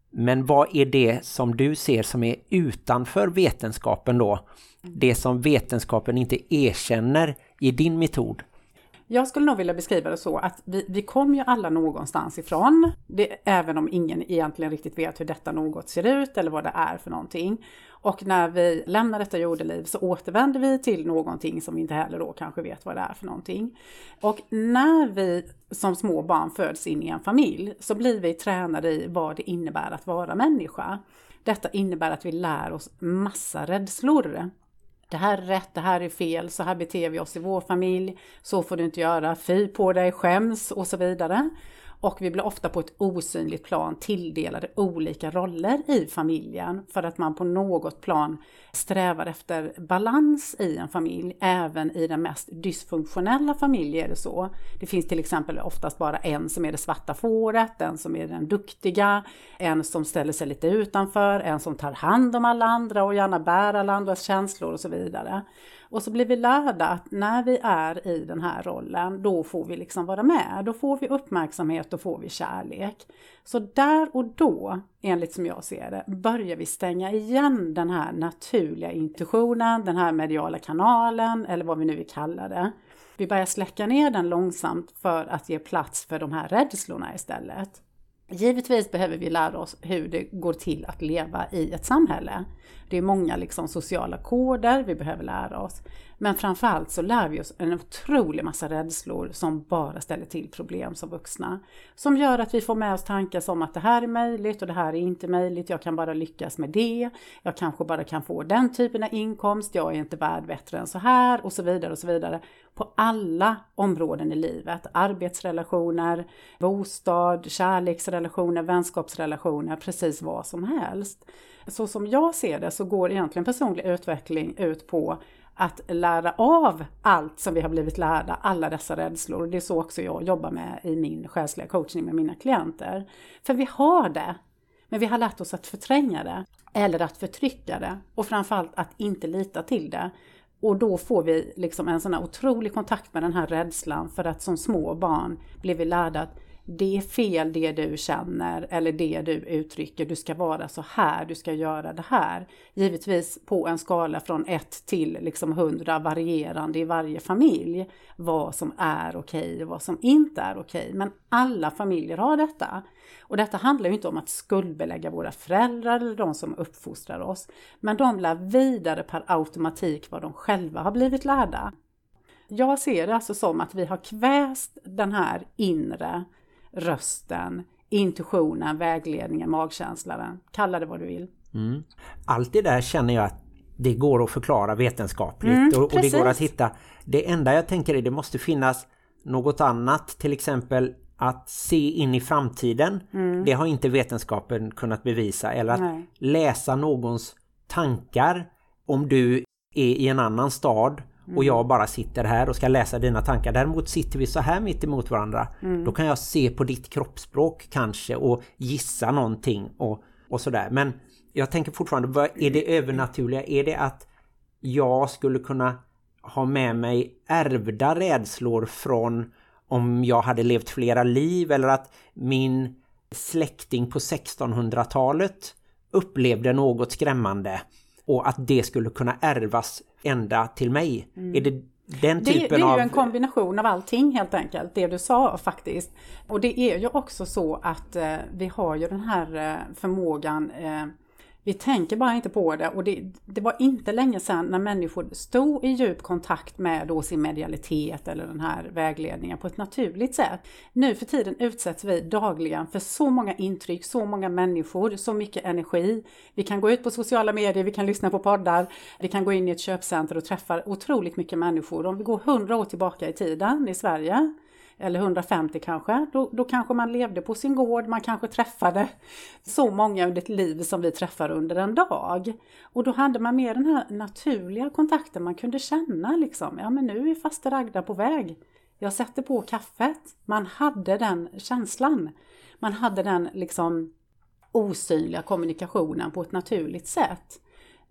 Men vad är det som du ser som är utanför vetenskapen då? Det som vetenskapen inte erkänner i din metod? Jag skulle nog vilja beskriva det så att vi, vi kom ju alla någonstans ifrån, det, även om ingen egentligen riktigt vet hur detta något ser ut eller vad det är för någonting. Och när vi lämnar detta jordeliv så återvänder vi till någonting som vi inte heller då kanske vet vad det är för någonting. Och när vi som små barn föds in i en familj så blir vi tränade i vad det innebär att vara människa. Detta innebär att vi lär oss massa rädslor det här är rätt, det här är fel, så här beter vi oss i vår familj, så får du inte göra, fy på dig, skäms och så vidare. Och vi blir ofta på ett osynligt plan tilldelade olika roller i familjen för att man på något plan strävar efter balans i en familj. Även i den mest dysfunktionella familj är det så. Det finns till exempel oftast bara en som är det svarta fåret, en som är den duktiga, en som ställer sig lite utanför, en som tar hand om alla andra och gärna bär alla andras känslor och så vidare. Och så blir vi lärda att när vi är i den här rollen, då får vi liksom vara med. Då får vi uppmärksamhet, då får vi kärlek. Så där och då, enligt som jag ser det, börjar vi stänga igen den här naturliga intuitionen, den här mediala kanalen eller vad vi nu vill kalla det. Vi börjar släcka ner den långsamt för att ge plats för de här rädslorna istället. Givetvis behöver vi lära oss hur det går till att leva i ett samhälle. Det är många liksom sociala koder vi behöver lära oss. Men framförallt så lär vi oss en otrolig massa rädslor som bara ställer till problem som vuxna. Som gör att vi får med oss tankar som att det här är möjligt och det här är inte möjligt. Jag kan bara lyckas med det. Jag kanske bara kan få den typen av inkomst. Jag är inte värd bättre än så här och så vidare och så vidare. På alla områden i livet. Arbetsrelationer, bostad, kärleksrelationer, vänskapsrelationer, precis vad som helst. Så som jag ser det så går egentligen personlig utveckling ut på att lära av allt som vi har blivit lärda, alla dessa rädslor. Det är så också jag jobbar med i min själsliga coachning med mina klienter. För vi har det, men vi har lärt oss att förtränga det eller att förtrycka det och framförallt att inte lita till det. Och då får vi liksom en sån här otrolig kontakt med den här rädslan för att som små barn blir vi lärda att det är fel det du känner eller det du uttrycker, du ska vara så här, du ska göra det här. Givetvis på en skala från 1 till liksom 100 varierande i varje familj vad som är okej och vad som inte är okej. Men alla familjer har detta. Och detta handlar ju inte om att skuldbelägga våra föräldrar eller de som uppfostrar oss. Men de lär vidare per automatik vad de själva har blivit lärda. Jag ser det alltså som att vi har kväst den här inre rösten, intuitionen, vägledningen, magkänslan. Kalla det vad du vill. Mm. Allt det där känner jag att det går att förklara vetenskapligt Mm, och, och det går att hitta. Det enda jag tänker är det måste finnas något annat, till exempel att se in i framtiden. Det har inte vetenskapen kunnat bevisa. Eller att Mm. Nej. läsa någons tankar om du är i en annan stad Mm. och jag bara sitter här och ska läsa dina tankar. Däremot sitter vi så här mitt emot varandra. Mm. Då kan jag se på ditt kroppsspråk kanske och gissa någonting och, och sådär. Men jag tänker fortfarande, vad är det övernaturliga? Är det att jag skulle kunna ha med mig ärvda rädslor från om jag hade levt flera liv eller att min släkting på 1600-talet upplevde något skrämmande och att det skulle kunna ärvas ända till mig. Är det den Mm. Det, det typen är ju en kombination av allting helt enkelt, det du sa faktiskt. Och det är ju också så att eh, vi har ju den här eh, förmågan eh, vi tänker bara inte på det och det, det var inte länge sedan när människor stod i djup kontakt med då sin medialitet eller den här vägledningen på ett naturligt sätt. Nu för tiden utsätts vi dagligen för så många intryck, så många människor, så mycket energi. Vi kan gå ut på sociala medier, vi kan lyssna på poddar, vi kan gå in i ett köpcenter och träffa otroligt mycket människor. Om vi går 100 år tillbaka i tiden i Sverige eller 150 kanske, då, då kanske man levde på sin gård, man kanske träffade så många under ett liv som vi träffar under en dag. Och då hade man mer den här naturliga kontakten, man kunde känna liksom, ja men nu är faste Ragda på väg. Jag sätter på kaffet. Man hade den känslan. Man hade den liksom osynliga kommunikationen på ett naturligt sätt.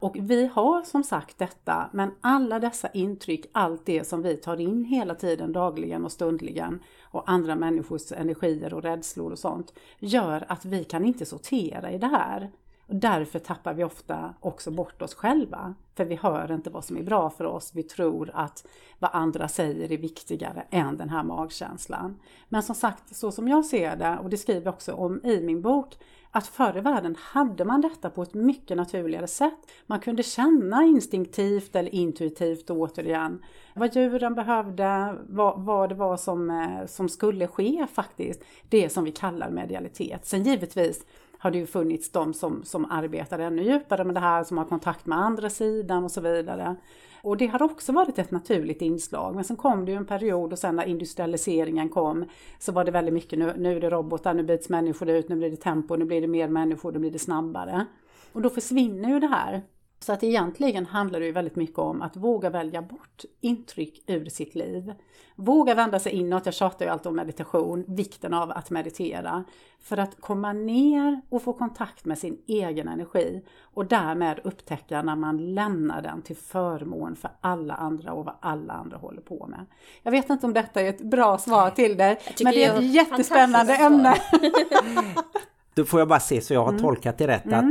Och vi har som sagt detta, men alla dessa intryck, allt det som vi tar in hela tiden, dagligen och stundligen och andra människors energier och rädslor och sånt, gör att vi kan inte sortera i det här. Och därför tappar vi ofta också bort oss själva. För vi hör inte vad som är bra för oss. Vi tror att vad andra säger är viktigare än den här magkänslan. Men som sagt, så som jag ser det, och det skriver jag också om i min bok, att förr i världen hade man detta på ett mycket naturligare sätt. Man kunde känna instinktivt eller intuitivt återigen vad djuren behövde, vad, vad det var som, eh, som skulle ske faktiskt. Det som vi kallar medialitet. Sen givetvis har det ju funnits de som, som arbetar ännu djupare med det här, som har kontakt med andra sidan och så vidare. Och det har också varit ett naturligt inslag. Men sen kom det ju en period och sen när industrialiseringen kom så var det väldigt mycket nu, nu är det robotar, nu byts människor ut, nu blir det tempo, nu blir det mer människor, nu blir det snabbare. Och då försvinner ju det här. Så att egentligen handlar det ju väldigt mycket om att våga välja bort intryck ur sitt liv. Våga vända sig inåt, jag tjatar ju alltid om meditation, vikten av att meditera. För att komma ner och få kontakt med sin egen energi och därmed upptäcka när man lämnar den till förmån för alla andra och vad alla andra håller på med. Jag vet inte om detta är ett bra svar till dig, men det är ett jättespännande ämne. (laughs) (laughs) Då får jag bara se så jag har Mm. tolkat det rätt att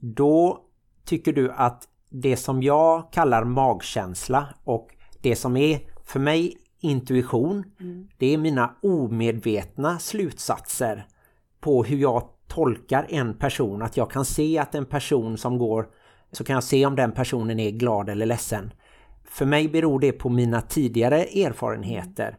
då tycker du att det som jag kallar magkänsla och det som är för mig intuition Mm. det är mina omedvetna slutsatser på hur jag tolkar en person. Att jag kan se att en person som går så kan jag se om den personen är glad eller ledsen. För mig beror det på mina tidigare erfarenheter.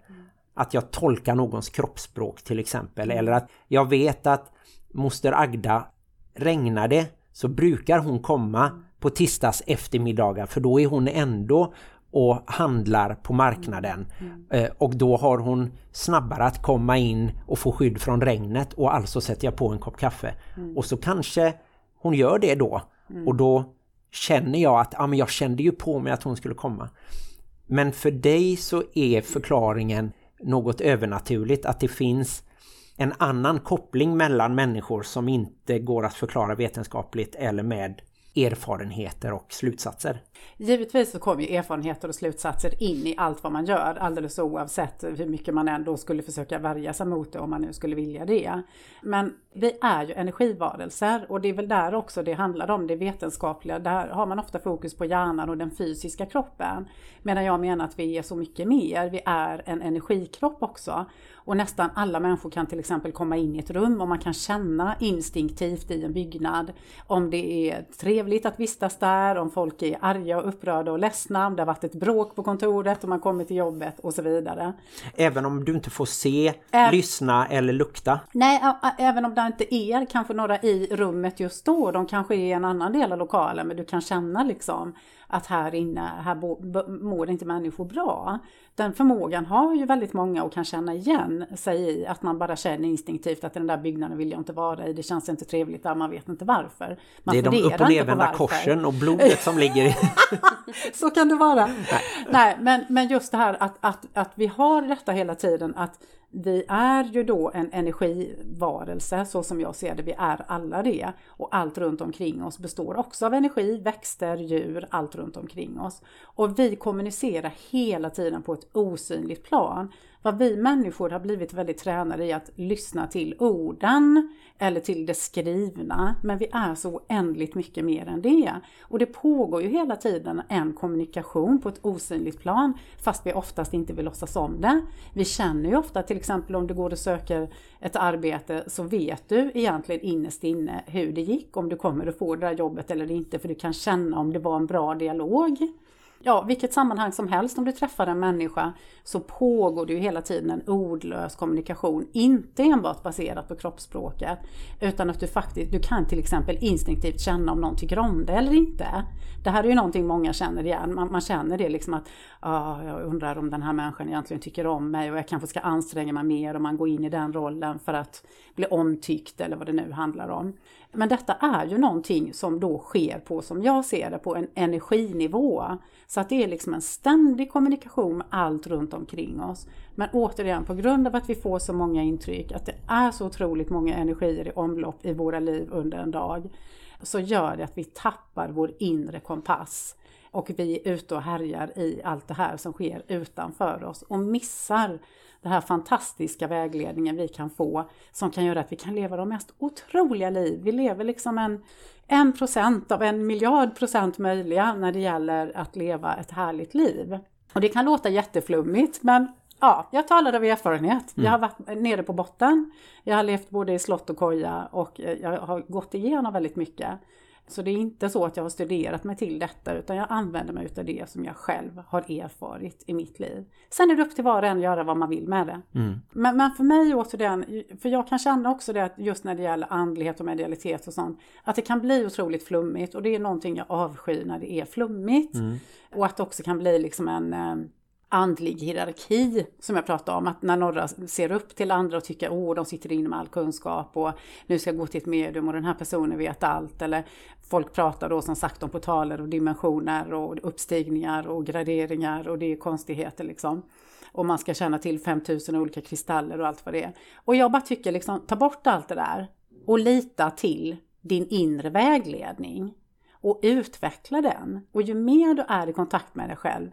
Att jag tolkar någons kroppsspråk till exempel. Eller att jag vet att moster Agda regnar det så brukar hon komma på tisdags eftermiddagar för då är hon ändå och handlar på marknaden. Eh, Och då har hon snabbare att komma in och få skydd från regnet och alltså sätter jag på en kopp kaffe. Och så kanske hon gör det då. Och då känner jag att ja, men jag kände ju på mig att hon skulle komma. Men för dig så är förklaringen något övernaturligt att det finns en annan koppling mellan människor som inte går att förklara vetenskapligt eller med erfarenheter och slutsatser. Givetvis så kommer ju erfarenheter och slutsatser in i allt vad man gör alldeles oavsett hur mycket man ändå skulle försöka värja sig mot det om man nu skulle vilja det. Men vi är ju energivarelser och det är väl där också det handlar om det vetenskapliga. Där har man ofta fokus på hjärnan och den fysiska kroppen. Medan jag menar att vi är så mycket mer. Vi är en energikropp också. Och nästan alla människor kan till exempel komma in i ett rum och man kan känna instinktivt i en byggnad om det är trevligt att vistas där, om folk är arga och upprörda och ledsna, om det har varit ett bråk på kontoret och man kommer till jobbet och så vidare. Även om du inte får se, Ä- lyssna eller lukta. Nej, även om det inte är kanske några i rummet just då, de kanske är i en annan del av lokalen, men du kan känna liksom att här inne, här mår inte människor bra. Den förmågan har ju väldigt många och kan känna igen sig i att man bara känner instinktivt att den där byggnaden vill jag inte vara i, det känns inte trevligt där, man vet inte varför. Man det är de upp och nervända korsen och blodet som ligger i... (laughs) Så kan det vara. Nej, men, men just det här att, att, att vi har detta hela tiden att vi är ju då en energivarelse så som jag ser det. Vi är alla det. Och allt runt omkring oss består också av energi, växter, djur, allt runt omkring oss. Och vi kommunicerar hela tiden på ett osynligt plan. Vad vi människor har blivit väldigt tränade i att lyssna till orden eller till det skrivna. Men vi är så oändligt mycket mer än det. Och det pågår ju hela tiden en kommunikation på ett osynligt plan fast vi oftast inte vill låtsas om det. Vi känner ju ofta till exempel om du går och söker ett arbete så vet du egentligen innerst inne hur det gick, om du kommer att få det där jobbet eller inte för du kan känna om det var en bra dialog. Ja, vilket sammanhang som helst om du träffar en människa så pågår det ju hela tiden en ordlös kommunikation, inte enbart baserat på kroppsspråket, utan att du faktiskt, du kan till exempel instinktivt känna om någon tycker om det eller inte. Det här är ju någonting många känner igen, man, man känner det liksom att ah, jag undrar om den här människan egentligen tycker om mig och jag kanske ska anstränga mig mer om man går in i den rollen för att bli omtyckt eller vad det nu handlar om. Men detta är ju någonting som då sker på, som jag ser det, på en energinivå. Så att det är liksom en ständig kommunikation med allt runt omkring oss. Men återigen, på grund av att vi får så många intryck, att det är så otroligt många energier i omlopp i våra liv under en dag, så gör det att vi tappar vår inre kompass. Och vi är ute och härjar i allt det här som sker utanför oss och missar den här fantastiska vägledningen vi kan få som kan göra att vi kan leva de mest otroliga liv. Vi lever liksom en, en procent av en miljard procent möjliga när det gäller att leva ett härligt liv. Och det kan låta jätteflummigt men ja, jag talar av erfarenhet. Jag har varit nere på botten. Jag har levt både i slott och koja och jag har gått igenom väldigt mycket. Så det är inte så att jag har studerat mig till detta utan jag använder mig utav det som jag själv har erfarit i mitt liv. Sen är det upp till var och en att göra vad man vill med det. Men, men för mig återigen, för jag kan känna också det att just när det gäller andlighet och medialitet och sånt, att det kan bli otroligt flummigt och det är någonting jag avskyr när det är flummigt. Och att det också kan bli liksom en eh, andlig hierarki som jag pratade om, att när några ser upp till andra och tycker åh, de sitter inne med all kunskap och nu ska jag gå till ett medium och den här personen vet allt eller folk pratar då som sagt om portaler och dimensioner och uppstigningar och graderingar och det är konstigheter liksom. Och man ska känna till 5000 olika kristaller och allt vad det är. Och jag bara tycker liksom, ta bort allt det där och lita till din inre vägledning och utveckla den. Och ju mer du är i kontakt med dig själv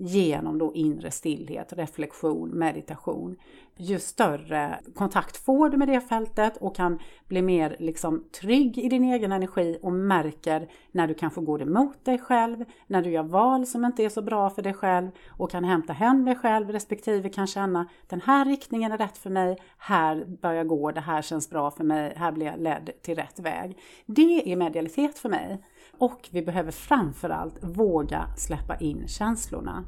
genom då inre stillhet, reflektion, meditation, ju större kontakt får du med det fältet och kan bli mer liksom trygg i din egen energi och märker när du kanske går emot dig själv, när du gör val som inte är så bra för dig själv och kan hämta hem dig själv respektive kan känna den här riktningen är rätt för mig, här börjar jag gå, det här känns bra för mig, här blir jag ledd till rätt väg. Det är medialitet för mig. Och vi behöver framförallt våga släppa in känslorna.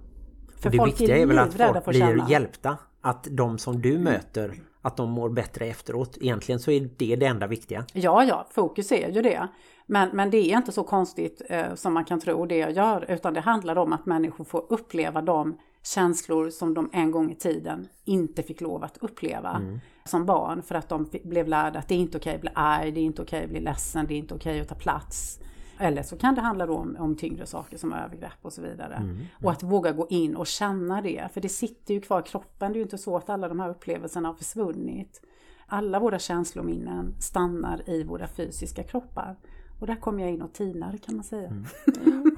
För det viktiga är väl att folk blir känna. hjälpta. Att de som du möter, att de mår bättre efteråt. Egentligen så är det det enda viktiga. Ja, ja, fokus är ju det. Men, men det är inte så konstigt eh, som man kan tro det jag gör, utan det handlar om att människor får uppleva de känslor som de en gång i tiden inte fick lov att uppleva som barn för att de blev lärda att det är inte okej att bli arg, det är inte okej att bli ledsen, det är inte okej att ta plats. Eller så kan det handla om, om tyngre saker som övergrepp och så vidare. Och att våga gå in och känna det, för det sitter ju kvar i kroppen. Det är ju inte så att alla de här upplevelserna har försvunnit. Alla våra känslominnen stannar i våra fysiska kroppar. Och där kommer jag in och tinar kan man säga.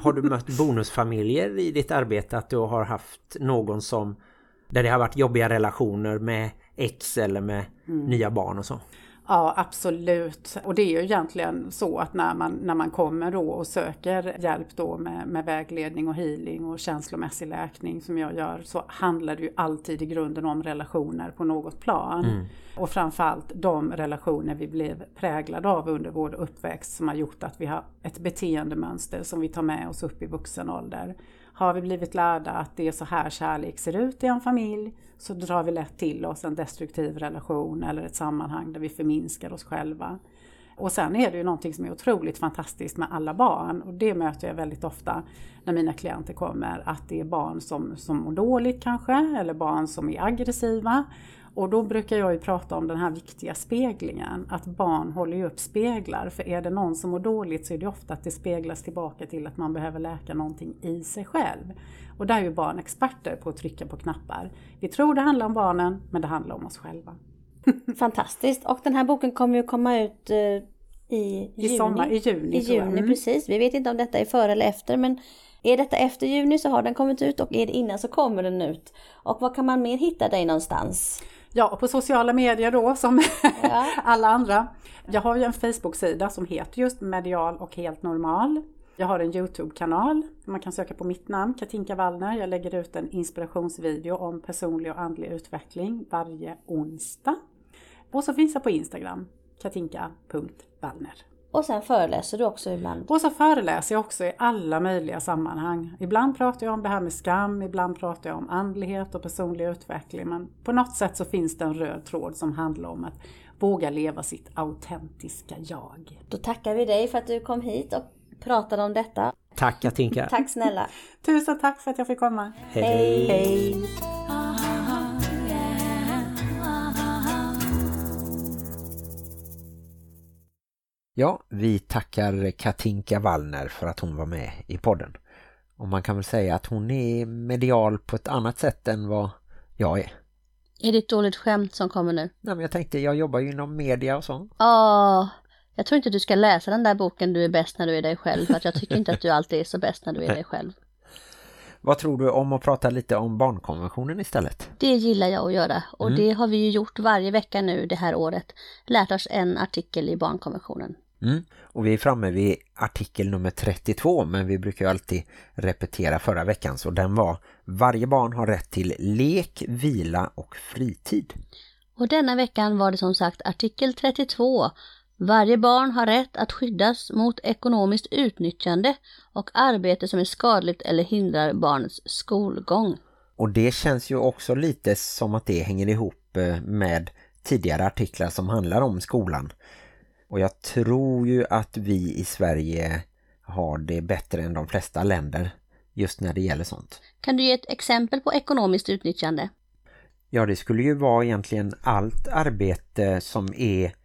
Har du mött bonusfamiljer i ditt arbete att du har haft någon som där det har varit jobbiga relationer med ex eller med nya barn och så? Ja, absolut. Och det är ju egentligen så att när man, när man kommer då och söker hjälp då med, med vägledning och healing och känslomässig läkning som jag gör så handlar det ju alltid i grunden om relationer på något plan. Och framförallt de relationer vi blev präglade av under vår uppväxt som har gjort att vi har ett beteendemönster som vi tar med oss upp i vuxen ålder. Har vi blivit lärda att det är så här kärlek ser ut i en familj så drar vi lätt till oss en destruktiv relation eller ett sammanhang där vi förminskar oss själva. Och sen är det ju någonting som är otroligt fantastiskt med alla barn och det möter jag väldigt ofta när mina klienter kommer att det är barn som, som mår dåligt kanske eller barn som är aggressiva och då brukar jag ju prata om den här viktiga speglingen, att barn håller ju upp speglar. För är det någon som mår dåligt så är det ofta att det speglas tillbaka till att man behöver läka någonting i sig själv. Och där är ju barn experter på att trycka på knappar. Vi tror det handlar om barnen, men det handlar om oss själva. (laughs) Fantastiskt. Och den här boken kommer ju komma ut eh, i I juni. sommar, i juni. I juni, Mm. precis. Vi vet inte om detta är före eller efter, men är detta efter juni så har den kommit ut och är det innan så kommer den ut. Och var kan man mer hitta dig någonstans? Ja, och på sociala medier då som Ja. (laughs) alla andra. Jag har ju en Facebook-sida som heter just Medial och helt normal. Jag har en Youtube-kanal. Man kan söka på mitt namn, Katinka Wallner. Jag lägger ut en inspirationsvideo om personlig och andlig utveckling varje onsdag. Och så finns jag på Instagram, katinka.wallner. Och sen föreläser du också ibland. Och så föreläser jag också i alla möjliga sammanhang. Ibland pratar jag om det här med skam, ibland pratar jag om andlighet och personlig utveckling. Men på något sätt så finns det en röd tråd som handlar om att våga leva sitt autentiska jag. Då tackar vi dig för att du kom hit och pratade om detta. Tack Katinka! Tack snälla. (laughs) Tusen tack för att jag fick komma. Hej! Hej! Ja, vi tackar Katinka Wallner för att hon var med i podden. Och man kan väl säga att hon är medial på ett annat sätt än vad jag är. Är det ett dåligt skämt som kommer nu? Nej, men jag tänkte, jag jobbar ju inom media och så. Åh, jag tror inte du ska läsa den där boken Du är bäst när du är dig själv. För att jag tycker inte att du alltid är så bäst när du är dig själv. Vad tror du om att prata lite om barnkonventionen istället? Det gillar jag att göra och det har vi ju gjort varje vecka nu det här året. Lärt oss en artikel i barnkonventionen. Mm. Och vi är framme vid artikel nummer 32 men vi brukar alltid repetera förra veckan så den var Varje barn har rätt till lek, vila och fritid. Och denna veckan var det som sagt artikel 32. Varje barn har rätt att skyddas mot ekonomiskt utnyttjande och arbete som är skadligt eller hindrar barnets skolgång. Och det känns ju också lite som att det hänger ihop eh, med tidigare artiklar som handlar om skolan. Och jag tror ju att vi i Sverige har det bättre än de flesta länder just när det gäller sånt. Kan du ge ett exempel på ekonomiskt utnyttjande? Ja, det skulle ju vara egentligen allt arbete som är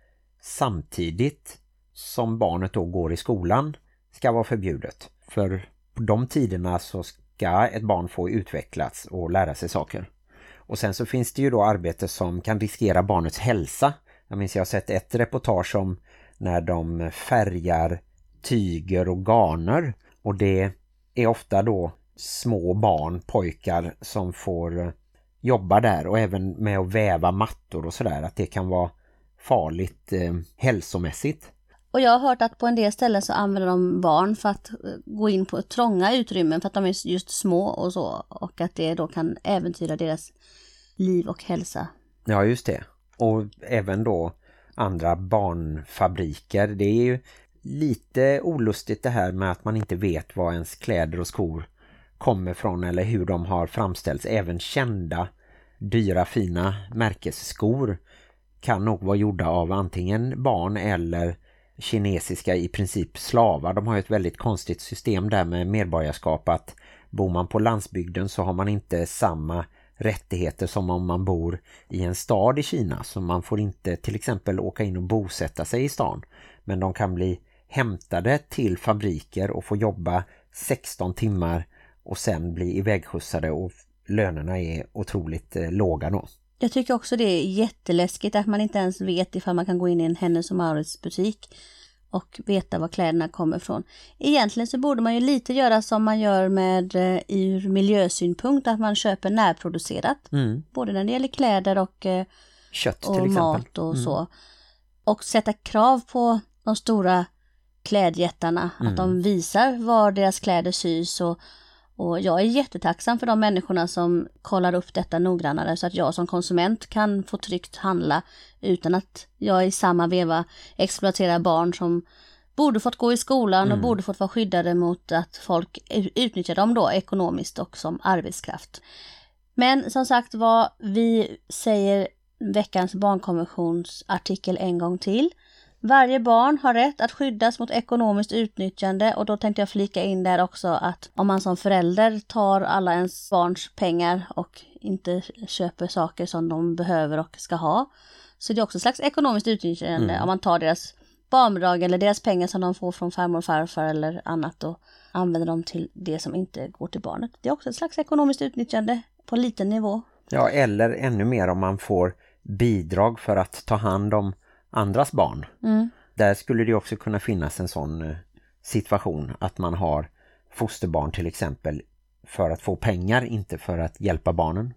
samtidigt som barnet då går i skolan ska vara förbjudet. För på de tiderna så ska ett barn få utvecklas och lära sig saker. Och sen så finns det ju då arbete som kan riskera barnets hälsa. Jag minns jag har sett ett reportage om när de färgar tyger och garner. Och det är ofta då små barn, pojkar som får jobba där och även med att väva mattor och sådär. Att det kan vara farligt eh, hälsomässigt. Och jag har hört att på en del ställen så använder de barn för att eh, gå in på trånga utrymmen för att de är just små och så. Och att det då kan äventyra deras liv och hälsa. Ja, just det. Och även då andra barnfabriker. Det är ju lite olustigt det här med att man inte vet var ens kläder och skor kommer från eller hur de har framställts. Även kända, dyra, fina märkesskor kan nog vara gjorda av antingen barn eller kinesiska i princip slavar. De har ett väldigt konstigt system där med medborgarskap att bor man på landsbygden så har man inte samma rättigheter som om man bor i en stad i Kina. Så man får inte till exempel åka in och bosätta sig i stan. Men de kan bli hämtade till fabriker och få jobba 16 timmar och sen bli ivägskjutsade och lönerna är otroligt eh, låga då. Jag tycker också det är jätteläskigt att man inte ens vet ifall man kan gå in i en Hennes och Maurits butik och veta var kläderna kommer från. Egentligen så borde man ju lite göra som man gör med eh, ur miljösynpunkt, att man köper närproducerat. Mm. Både när det gäller kläder och, eh, Kött till och exempel. mat och Mm. så. Och sätta krav på de stora klädjättarna, Mm. att de visar var deras kläder sys och, och jag är jättetacksam för de människorna som kollar upp detta noggrannare så att jag som konsument kan få tryggt handla utan att jag i samma veva exploaterar barn som borde fått gå i skolan och borde fått vara skyddade mot att folk utnyttjar dem då ekonomiskt och som arbetskraft. Men som sagt vad vi säger veckans barnkonventionsartikel en gång till. Varje barn har rätt att skyddas mot ekonomiskt utnyttjande och då tänkte jag flika in där också att om man som förälder tar alla ens barns pengar och inte köper saker som de behöver och ska ha så det är också ett slags ekonomiskt utnyttjande om man tar deras barnbidrag eller deras pengar som de får från farmor och farfar eller annat och använder dem till det som inte går till barnet. Det är också ett slags ekonomiskt utnyttjande på liten nivå. Ja, eller ännu mer om man får bidrag för att ta hand om andras barn. Mm. Där skulle det också kunna finnas en sån eh, situation att man har fosterbarn till exempel för att få pengar, inte för att hjälpa barnen.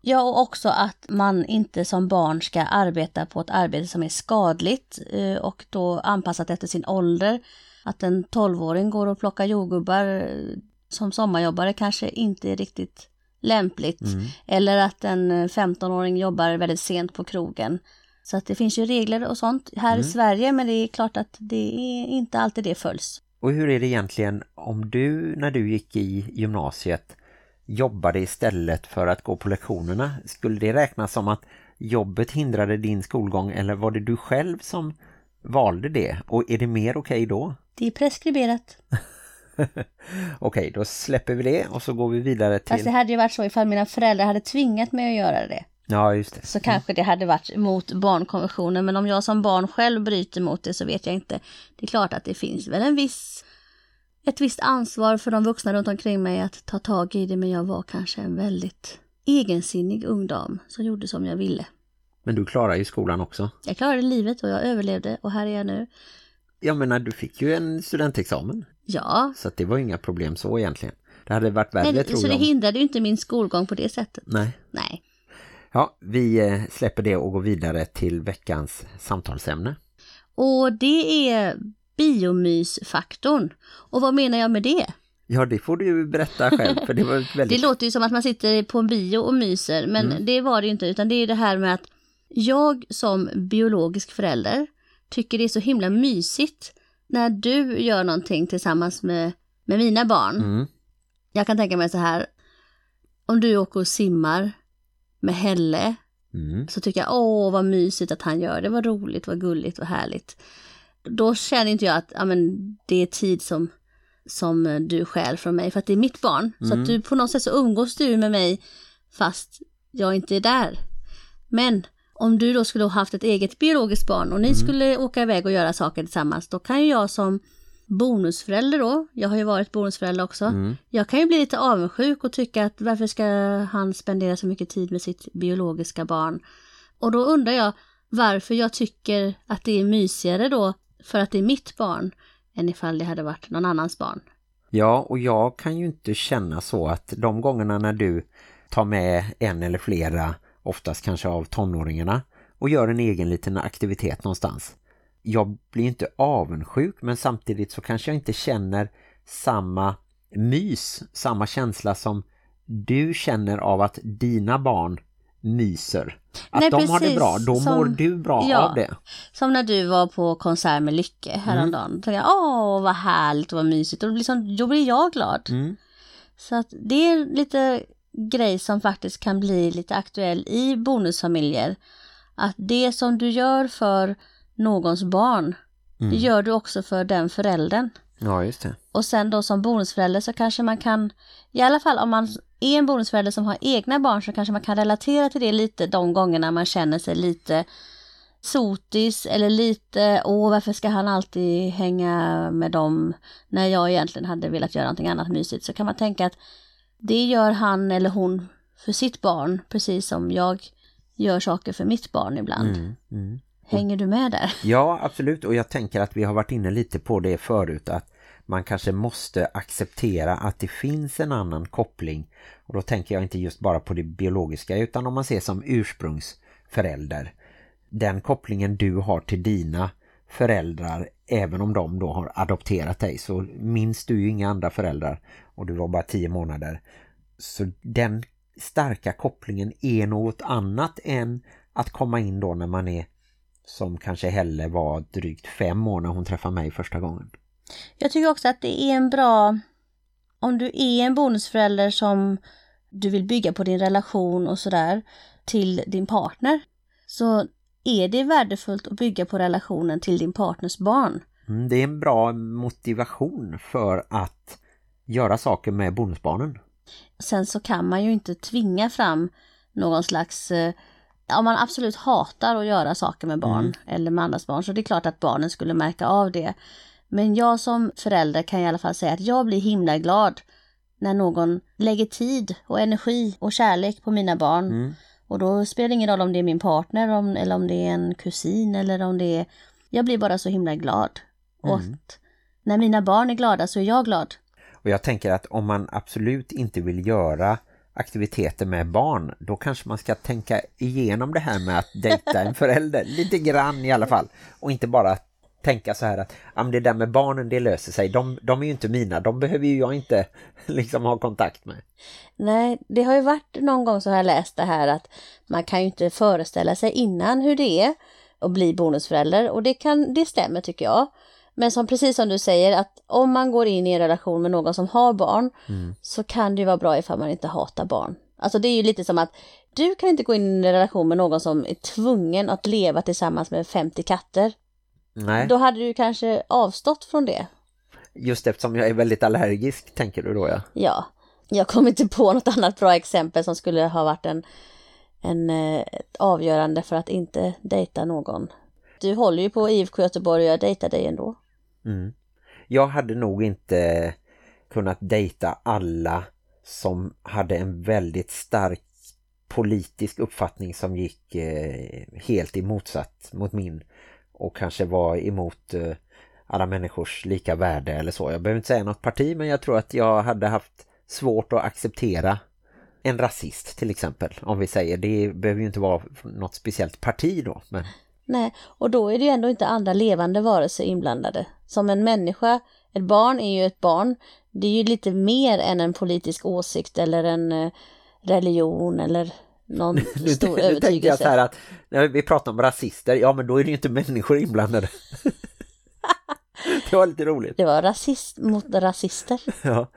Ja, och också att man inte som barn ska arbeta på ett arbete som är skadligt eh, och då anpassat efter sin ålder. Att en 12-åring går och plockar jordgubbar eh, som sommarjobbare kanske inte är riktigt lämpligt. Eller att en eh, 15-åring jobbar väldigt sent på krogen. Så att det finns ju regler och sånt här i Sverige men det är klart att det är inte alltid det följs. Och hur är det egentligen om du när du gick i gymnasiet jobbade istället för att gå på lektionerna? Skulle det räknas som att jobbet hindrade din skolgång eller var det du själv som valde det? Och är det mer okej då? Det är preskriberat. (laughs) Okej, då släpper vi det och så går vi vidare Fast det till... hade ju varit så ifall mina föräldrar hade tvingat mig att göra det. Ja, just det. så kanske det hade varit mot barnkonventionen. Men om jag som barn själv bryter mot det så vet jag inte. Det är klart att det finns väl en viss, ett visst ansvar för de vuxna runt omkring mig att ta tag i det. Men jag var kanske en väldigt egensinnig ung dam som gjorde som jag ville. Men du klarar ju skolan också. Jag klarade livet och jag överlevde och här är jag nu. Jag menar, du fick ju en studentexamen. Ja, Så det var inga problem så egentligen. Det hade varit värre tror så jag. det om- hindrade ju inte min skolgång på det sättet. Nej. Nej. Ja, vi eh, släpper det och går vidare till veckans samtalsämne. Och det är biomysfaktorn. Och vad menar jag med det? Ja, det får du ju berätta själv för det var ett (laughs) Det väldigt... låter ju som att man sitter på en bio och myser, men det var det ju inte, utan det är det här med att jag som biologisk förälder tycker det är så himla mysigt när du gör någonting tillsammans med, med mina barn. Mm. Jag kan tänka mig så här, om du åker och simmar med Helle Mm. så tycker jag åh vad mysigt att han gör det, vad roligt, vad gulligt, vad härligt. Då känner inte jag att ja, men, det är tid som, som du stjäl från mig för att det är mitt barn. Så Mm. att du på något sätt så umgås du med mig fast jag inte är där. Men om du då skulle ha haft ett eget biologiskt barn och ni skulle åka iväg och göra saker tillsammans, då kan ju jag som bonusförälder då, jag har ju varit bonusförälder också, Mm. jag kan ju bli lite avundsjuk och tycka att varför ska han spendera så mycket tid med sitt biologiska barn? Och då undrar jag varför jag tycker att det är mysigare då för att det är mitt barn än ifall det hade varit någon annans barn. Ja, och jag kan ju inte känna så att de gångerna när du tar med en eller flera, oftast kanske av tonåringarna, och gör en egen liten aktivitet någonstans. Jag blir inte avundsjuk, men samtidigt så kanske jag inte känner samma mys, samma känsla som du känner av att dina barn myser. Att Nej, de har det precis. bra, då Som- mår du bra Ja. av det. Som när du var på konsert med Lycke häromdagen. Då tänkte jag, åh vad härligt och vad mysigt. Och liksom, då blir jag glad. Mm. Så att det är lite grej som faktiskt kan bli lite aktuell i bonusfamiljer. Att det som du gör för någons barn, Mm. det gör du också för den föräldern. Ja, just det. Och sen då som bonusförälder så kanske man kan, i alla fall om man är en bonusförälder som har egna barn så kanske man kan relatera till det lite de gångerna man känner sig lite sotis eller lite, åh varför ska han alltid hänga med dem när jag egentligen hade velat göra någonting annat mysigt. Så kan man tänka att det gör han eller hon för sitt barn precis som jag gör saker för mitt barn ibland. Mm. Mm. Hänger du med där? (laughs) Ja, absolut. Och jag tänker att vi har varit inne lite på det förut att man kanske måste acceptera att det finns en annan koppling. Och då tänker jag inte just bara på det biologiska utan om man ser som ursprungsförälder. Den kopplingen du har till dina föräldrar, även om de då har adopterat dig så minns du ju inga andra föräldrar och du var bara tio månader. Så den starka kopplingen är något annat än att komma in då när man är som kanske Helle var drygt fem år när hon träffade mig första gången. Jag tycker också att det är en bra, om du är en bonusförälder som du vill bygga på din relation och sådär till din partner, så är det värdefullt att bygga på relationen till din partners barn. Mm, det är en bra motivation för att göra saker med bonusbarnen. Sen så kan man ju inte tvinga fram någon slags, eh, om man absolut hatar att göra saker med barn eller med andras barn så det är klart att barnen skulle märka av det. Men jag som förälder kan i alla fall säga att jag blir himla glad när någon lägger tid och energi och kärlek på mina barn. Mm. Och då spelar det ingen roll om det är min partner om, eller om det är en kusin eller om det är... Jag blir bara så himla glad. Och att när mina barn är glada så är jag glad. Och jag tänker att om man absolut inte vill göra aktiviteter med barn, då kanske man ska tänka igenom det här med att dejta en förälder. (laughs) Lite grann i alla fall. Och inte bara tänka så här att ja, men det där med barnen det löser sig. De, de är ju inte mina, de behöver ju jag inte (laughs) liksom ha kontakt med. Nej, det har ju varit någon gång så har jag läst det här att man kan ju inte föreställa sig innan hur det är att bli bonusförälder och det, kan, det stämmer tycker jag. Men som precis som du säger att om man går in i en relation med någon som har barn så kan det ju vara bra ifall man inte hatar barn. Alltså det är ju lite som att du kan inte gå in i en relation med någon som är tvungen att leva tillsammans med 50 katter. Nej, Då hade du kanske avstått från det. just eftersom jag är väldigt allergisk tänker du då ja. Ja, jag kommer inte på något annat bra exempel som skulle ha varit en, en eh, avgörande för att inte dejta någon. Du håller ju på IFK Göteborg och jag dejtar dig ändå. Mm. Jag hade nog inte kunnat dejta alla som hade en väldigt stark politisk uppfattning som gick eh, helt i motsatt mot min och kanske var emot eh, alla människors lika värde eller så. Jag behöver inte säga något parti men jag tror att jag hade haft svårt att acceptera en rasist till exempel. Om vi säger, det behöver ju inte vara något speciellt parti då. Men Nej, och då är det ju ändå inte andra levande varelser inblandade. Som en människa, ett barn är ju ett barn. Det är ju lite mer än en politisk åsikt eller en eh, religion eller någon (laughs) Nu, stor nu tänkte jag övertygelse. så här att när vi pratar om rasister, ja men då är det ju inte människor inblandade. (laughs) det var lite roligt. Det var rasist mot rasister. Ja.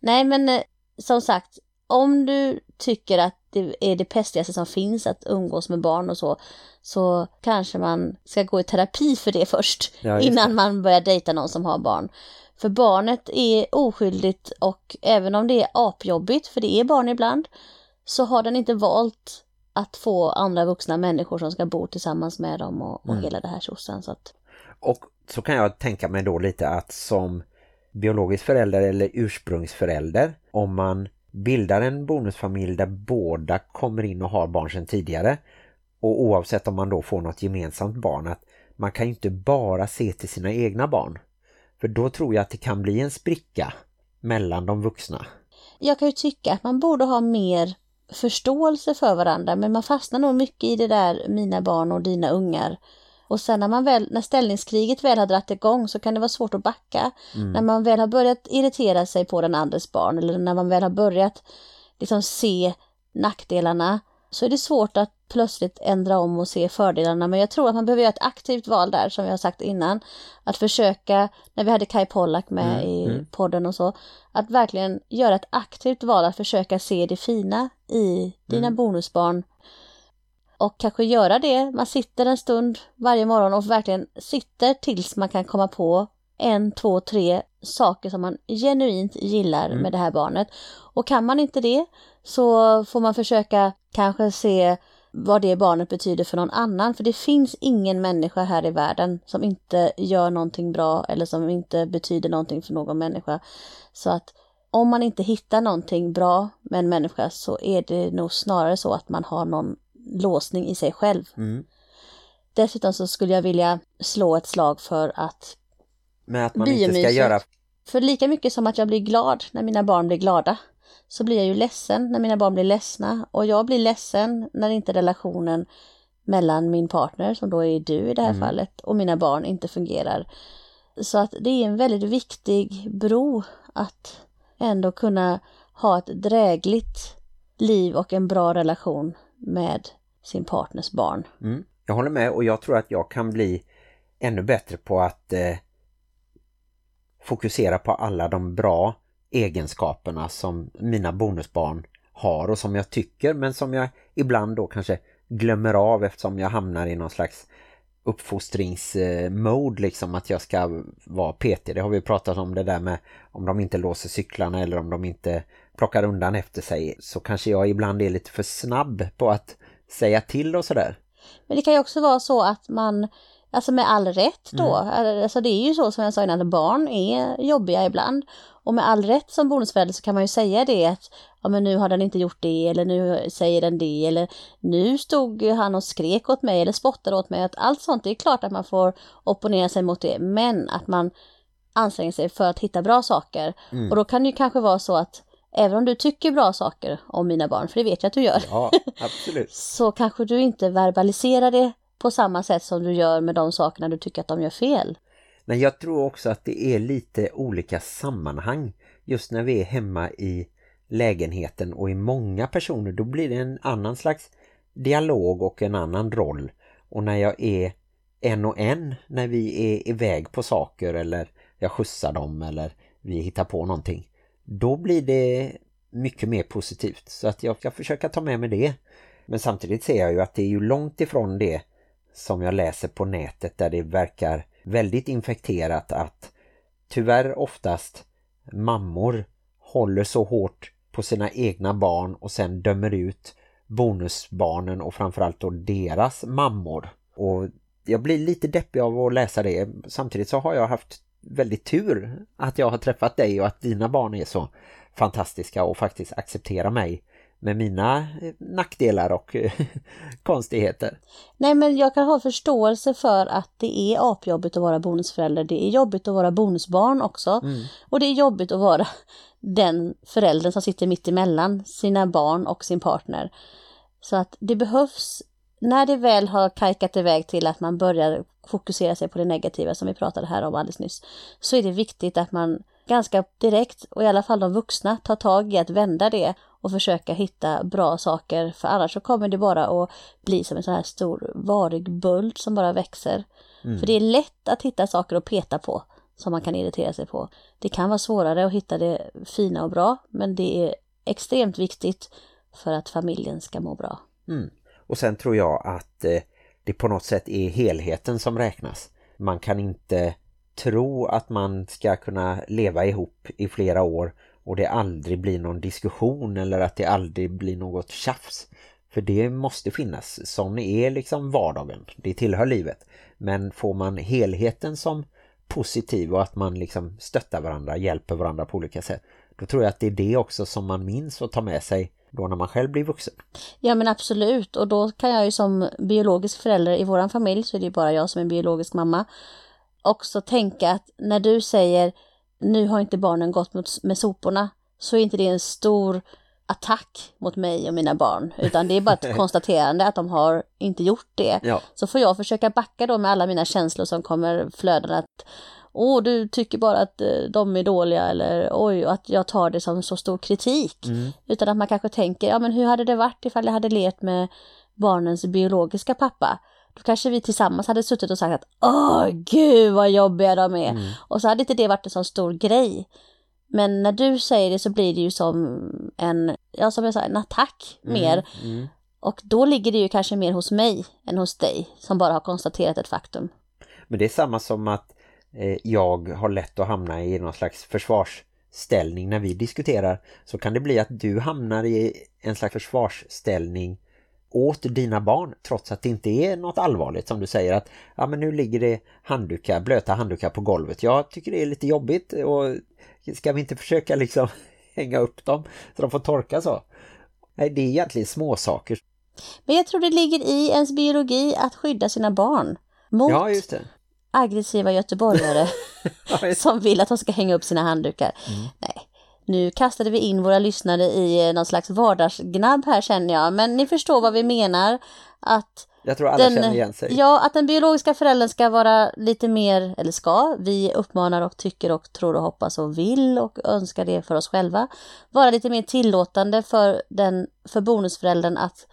Nej men eh, som sagt, om du tycker att det är det pestigaste som finns att umgås med barn och så, så kanske man ska gå i terapi för det först, Ja, innan det. man börjar dejta någon som har barn. För barnet är oskyldigt och även om det är apjobbigt, för det är barn ibland, så har den inte valt att få andra vuxna människor som ska bo tillsammans med dem och, och Mm. hela det här tjosan. Så att, Och så kan jag tänka mig då lite att som biologisk förälder eller ursprungsförälder, om man bildar en bonusfamilj där båda kommer in och har barn sedan tidigare och oavsett om man då får något gemensamt barn att man kan ju inte bara se till sina egna barn. För då tror jag att det kan bli en spricka mellan de vuxna. jag kan ju tycka att man borde ha mer förståelse för varandra men man fastnar nog mycket i det där mina barn och dina ungar. Och sen när man väl, när ställningskriget väl har dragit igång så kan det vara svårt att backa. När man väl har börjat irritera sig på den andres barn eller när man väl har börjat liksom se nackdelarna så är det svårt att plötsligt ändra om och se fördelarna. Men jag tror att man behöver göra ett aktivt val där som jag har sagt innan. Att försöka, när vi hade Kai Pollak med i podden och så, att verkligen göra ett aktivt val att försöka se det fina i dina bonusbarn. Och kanske göra det, man sitter en stund varje morgon och verkligen sitter tills man kan komma på en, två, tre saker som man genuint gillar med det här barnet. Och kan man inte det så får man försöka kanske se vad det barnet betyder för någon annan. För det finns ingen människa här i världen som inte gör någonting bra eller som inte betyder någonting för någon människa. Så att om man inte hittar någonting bra med en människa så är det nog snarare så att man har någon låsning i sig själv. Mm. Dessutom så skulle jag vilja slå ett slag för att Men att man inte ska göra... för lika mycket som att jag blir glad när mina barn blir glada så blir jag ju ledsen när mina barn blir ledsna och jag blir ledsen när inte relationen mellan min partner, som då är du i det här fallet, och mina barn inte fungerar. Så att det är en väldigt viktig bro att ändå kunna ha ett drägligt liv och en bra relation med sin partners barn. Mm. Jag håller med och jag tror att jag kan bli ännu bättre på att eh, fokusera på alla de bra egenskaperna som mina bonusbarn har och som jag tycker men som jag ibland då kanske glömmer av eftersom jag hamnar i någon slags uppfostringsmode liksom att jag ska vara petig. Det har vi pratat om det där med om de inte låser cyklarna eller om de inte plockar undan efter sig så kanske jag ibland är lite för snabb på att säga till och sådär. Men det kan ju också vara så att man, alltså med all rätt då, alltså det är ju så som jag sa innan, att barn är jobbiga ibland. Och med all rätt som bonusförälder så kan man ju säga det att ja men nu har den inte gjort det eller nu säger den det eller nu stod han och skrek åt mig eller spottade åt mig. Att allt sånt, det är klart att man får opponera sig mot det men att man anstränger sig för att hitta bra saker. Och då kan det ju kanske vara så att även om du tycker bra saker om mina barn, för det vet jag att du gör, Ja, (laughs) absolut. så kanske du inte verbaliserar det på samma sätt som du gör med de sakerna du tycker att de gör fel. Men jag tror också att det är lite olika sammanhang. Just när vi är hemma i lägenheten och i många personer då blir det en annan slags dialog och en annan roll. Och när jag är en och en, när vi är iväg på saker eller jag skjutsar dem eller vi hittar på någonting. Då blir det mycket mer positivt. Så att jag ska försöka ta med mig det. Men samtidigt ser jag ju att det är ju långt ifrån det som jag läser på nätet där det verkar väldigt infekterat att tyvärr oftast mammor håller så hårt på sina egna barn och sen dömer ut bonusbarnen och framförallt då deras mammor. Och jag blir lite deppig av att läsa det. Samtidigt så har jag haft väldigt tur att jag har träffat dig och att dina barn är så fantastiska och faktiskt accepterar mig med mina eh, nackdelar och eh, (laughs) konstigheter. Nej men jag kan ha förståelse för att det är apjobbigt att vara bonusförälder. Det är jobbigt att vara bonusbarn också. Och det är jobbigt att vara (laughs) den föräldern som sitter mitt emellan sina barn och sin partner. Så att det behövs, när det väl har kajkat iväg till att man börjar fokusera sig på det negativa som vi pratade här om alldeles nyss, så är det viktigt att man ganska direkt och i alla fall de vuxna ta tag i att vända det och försöka hitta bra saker för annars så kommer det bara att bli som en sån här stor varig böld som bara växer. För det är lätt att hitta saker att peta på som man kan irritera sig på. Det kan vara svårare att hitta det fina och bra men det är extremt viktigt för att familjen ska må bra. Mm. Och sen tror jag att eh, det på något sätt är helheten som räknas. Man kan inte tro att man ska kunna leva ihop i flera år och det aldrig blir någon diskussion eller att det aldrig blir något tjafs. För det måste finnas. Sån är liksom vardagen. Det tillhör livet. Men får man helheten som positiv och att man liksom stöttar varandra, hjälper varandra på olika sätt. Då tror jag att det är det också som man minns och tar med sig då när man själv blir vuxen. Ja men absolut och då kan jag ju som biologisk förälder i våran familj så är det bara jag som är biologisk mamma också tänka att när du säger nu har inte barnen gått mot, med soporna så är inte det en stor attack mot mig och mina barn utan det är bara ett (laughs) konstaterande att de har inte gjort det. Ja. Så får jag försöka backa då med alla mina känslor som kommer flödande att åh du tycker bara att eh, de är dåliga eller oj att jag tar det som så stor kritik. Utan att man kanske tänker ja men hur hade det varit ifall jag hade levt med barnens biologiska pappa? Då kanske vi tillsammans hade suttit och sagt att åh gud vad jobbiga de är. Och så hade inte det varit en sån stor grej. Men när du säger det så blir det ju som en, ja som jag sa, en attack mer. Och då ligger det ju kanske mer hos mig än hos dig som bara har konstaterat ett faktum. Men det är samma som att jag har lätt att hamna i någon slags försvarsställning när vi diskuterar. Så kan det bli att du hamnar i en slags försvarsställning åt dina barn trots att det inte är något allvarligt som du säger att ja men nu ligger det handdukar, blöta handdukar på golvet. Jag tycker det är lite jobbigt och ska vi inte försöka liksom (laughs) hänga upp dem så de får torka så? Nej, det är egentligen små saker. Men jag tror det ligger i ens biologi att skydda sina barn mot Ja, just det. Aggressiva göteborgare (laughs) som vill att de ska hänga upp sina handdukar. Nej, nu kastade vi in våra lyssnare i eh, någon slags vardagsgnabb här känner jag. Men ni förstår vad vi menar. Att Jag tror alla känner igen sig. Ja, att den biologiska föräldern ska vara lite mer, eller ska, vi uppmanar och tycker och tror och hoppas och vill och önskar det för oss själva. Vara lite mer tillåtande för, den, för bonusföräldern att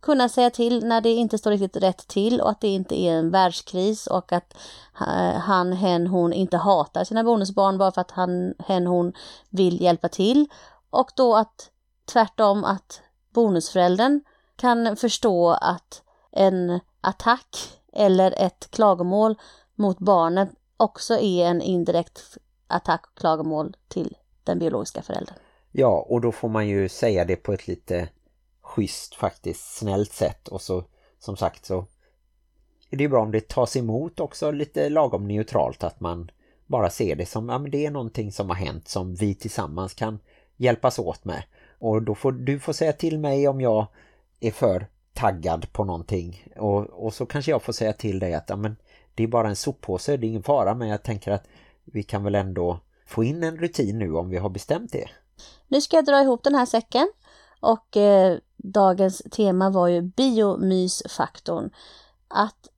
kunna säga till när det inte står riktigt rätt till och att det inte är en världskris och att eh, han, hen, hon inte hatar sina bonusbarn bara för att han, hen, hon vill hjälpa till. Och då att tvärtom att bonusföräldern kan förstå att en attack eller ett klagomål mot barnet också är en indirekt attack och klagomål till den biologiska föräldern. Ja, och då får man ju säga det på ett lite schysst faktiskt, snällt sätt. Och så, som sagt så är det ju bra om det tas emot också lite lagom neutralt. Att man bara ser det som, ja men det är någonting som har hänt som vi tillsammans kan hjälpas åt med. Och då får du får säga till mig om jag är för taggad på någonting. Och, och så kanske jag får säga till dig att ja, men det är bara en soppåse, det är ingen fara. Men jag tänker att vi kan väl ändå få in en rutin nu om vi har bestämt det. Nu ska jag dra ihop den här säcken och eh, dagens tema var ju biomysfaktorn. Att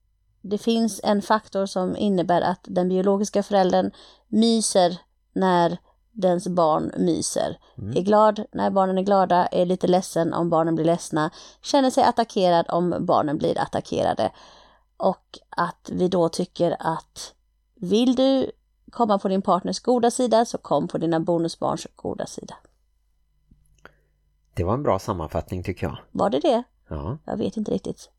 det finns en faktor som innebär att den biologiska föräldern myser när dens barn myser. Är glad när barnen är glada, är lite ledsen om barnen blir ledsna, känner sig attackerad om barnen blir attackerade. Och att vi då tycker att vill du komma på din partners goda sida så kom på dina bonusbarns goda sida. Det var en bra sammanfattning tycker jag. Var det det? Ja. Jag vet inte riktigt.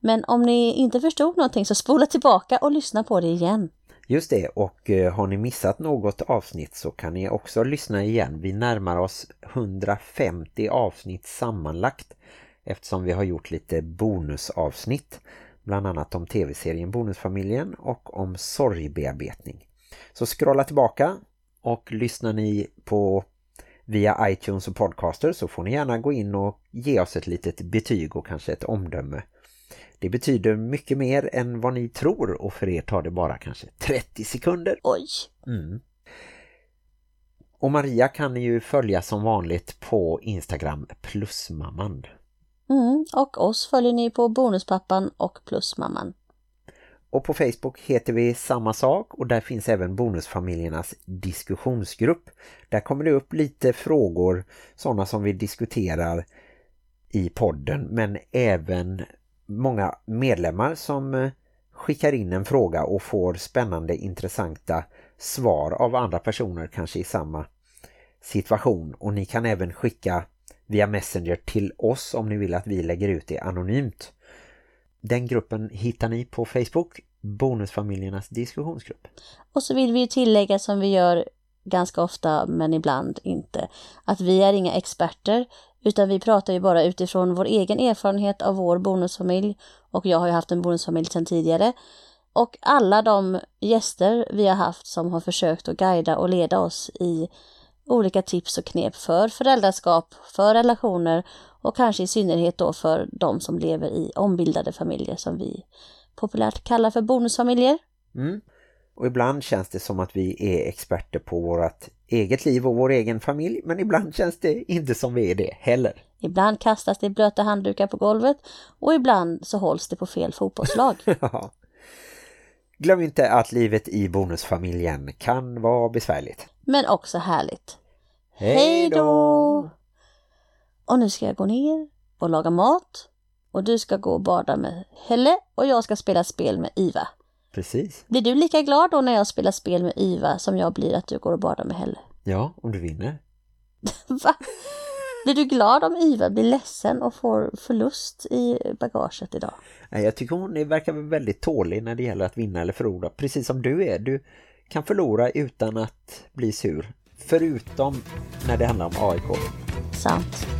Men om ni inte förstod någonting så spola tillbaka och lyssna på det igen. Just det, och eh, har ni missat något avsnitt så kan ni också lyssna igen. Vi närmar oss 150 avsnitt sammanlagt eftersom vi har gjort lite bonusavsnitt. Bland annat om tv-serien Bonusfamiljen och om sorgbearbetning. Så scrolla tillbaka och lyssnar ni på via iTunes och Podcaster så får ni gärna gå in och ge oss ett litet betyg och kanske ett omdöme. Det betyder mycket mer än vad ni tror och för er tar det bara kanske 30 sekunder. Oj! Mm. Och Maria kan ni ju följa som vanligt på Instagram plusmamman. Mm, och oss följer ni på Bonuspappan och Plusmamman. Och på Facebook heter vi samma sak och där finns även Bonusfamiljernas diskussionsgrupp. Där kommer det upp lite frågor, sådana som vi diskuterar i podden men även många medlemmar som eh, skickar in en fråga och får spännande, intressanta svar av andra personer kanske i samma situation. Och ni kan även skicka via Messenger till oss om ni vill att vi lägger ut det anonymt. Den gruppen hittar ni på Facebook, Bonusfamiljernas diskussionsgrupp. Och så vill vi ju tillägga som vi gör ganska ofta men ibland inte. Att vi är inga experter utan vi pratar ju bara utifrån vår egen erfarenhet av vår bonusfamilj och jag har ju haft en bonusfamilj sedan tidigare. Och alla de gäster vi har haft som har försökt att guida och leda oss i olika tips och knep för föräldraskap, för relationer och kanske i synnerhet då för de som lever i ombildade familjer som vi populärt kallar för bonusfamiljer. Mm. Och ibland känns det som att vi är experter på vårt eget liv och vår egen familj. Men ibland känns det inte som vi är det heller. Ibland kastas det blöta handdukar på golvet och ibland så hålls det på fel fotbollslag. (laughs) Ja. Glöm inte att livet i bonusfamiljen kan vara besvärligt. Men också härligt. Hej då! Och nu ska jag gå ner och laga mat. Och du ska gå och bada med Helle och jag ska spela spel med Iva. Precis. Blir du lika glad då när jag spelar spel med Iva som jag blir att du går och badar med Helle? Ja, om du vinner. (laughs) Va? Blir du glad om Iva blir ledsen och får förlust i bagaget idag? Nej, jag tycker hon verkar väldigt tålig när det gäller att vinna eller förlora. Precis som du är. Du kan förlora utan att bli sur. Förutom när det handlar om AIK. Sant.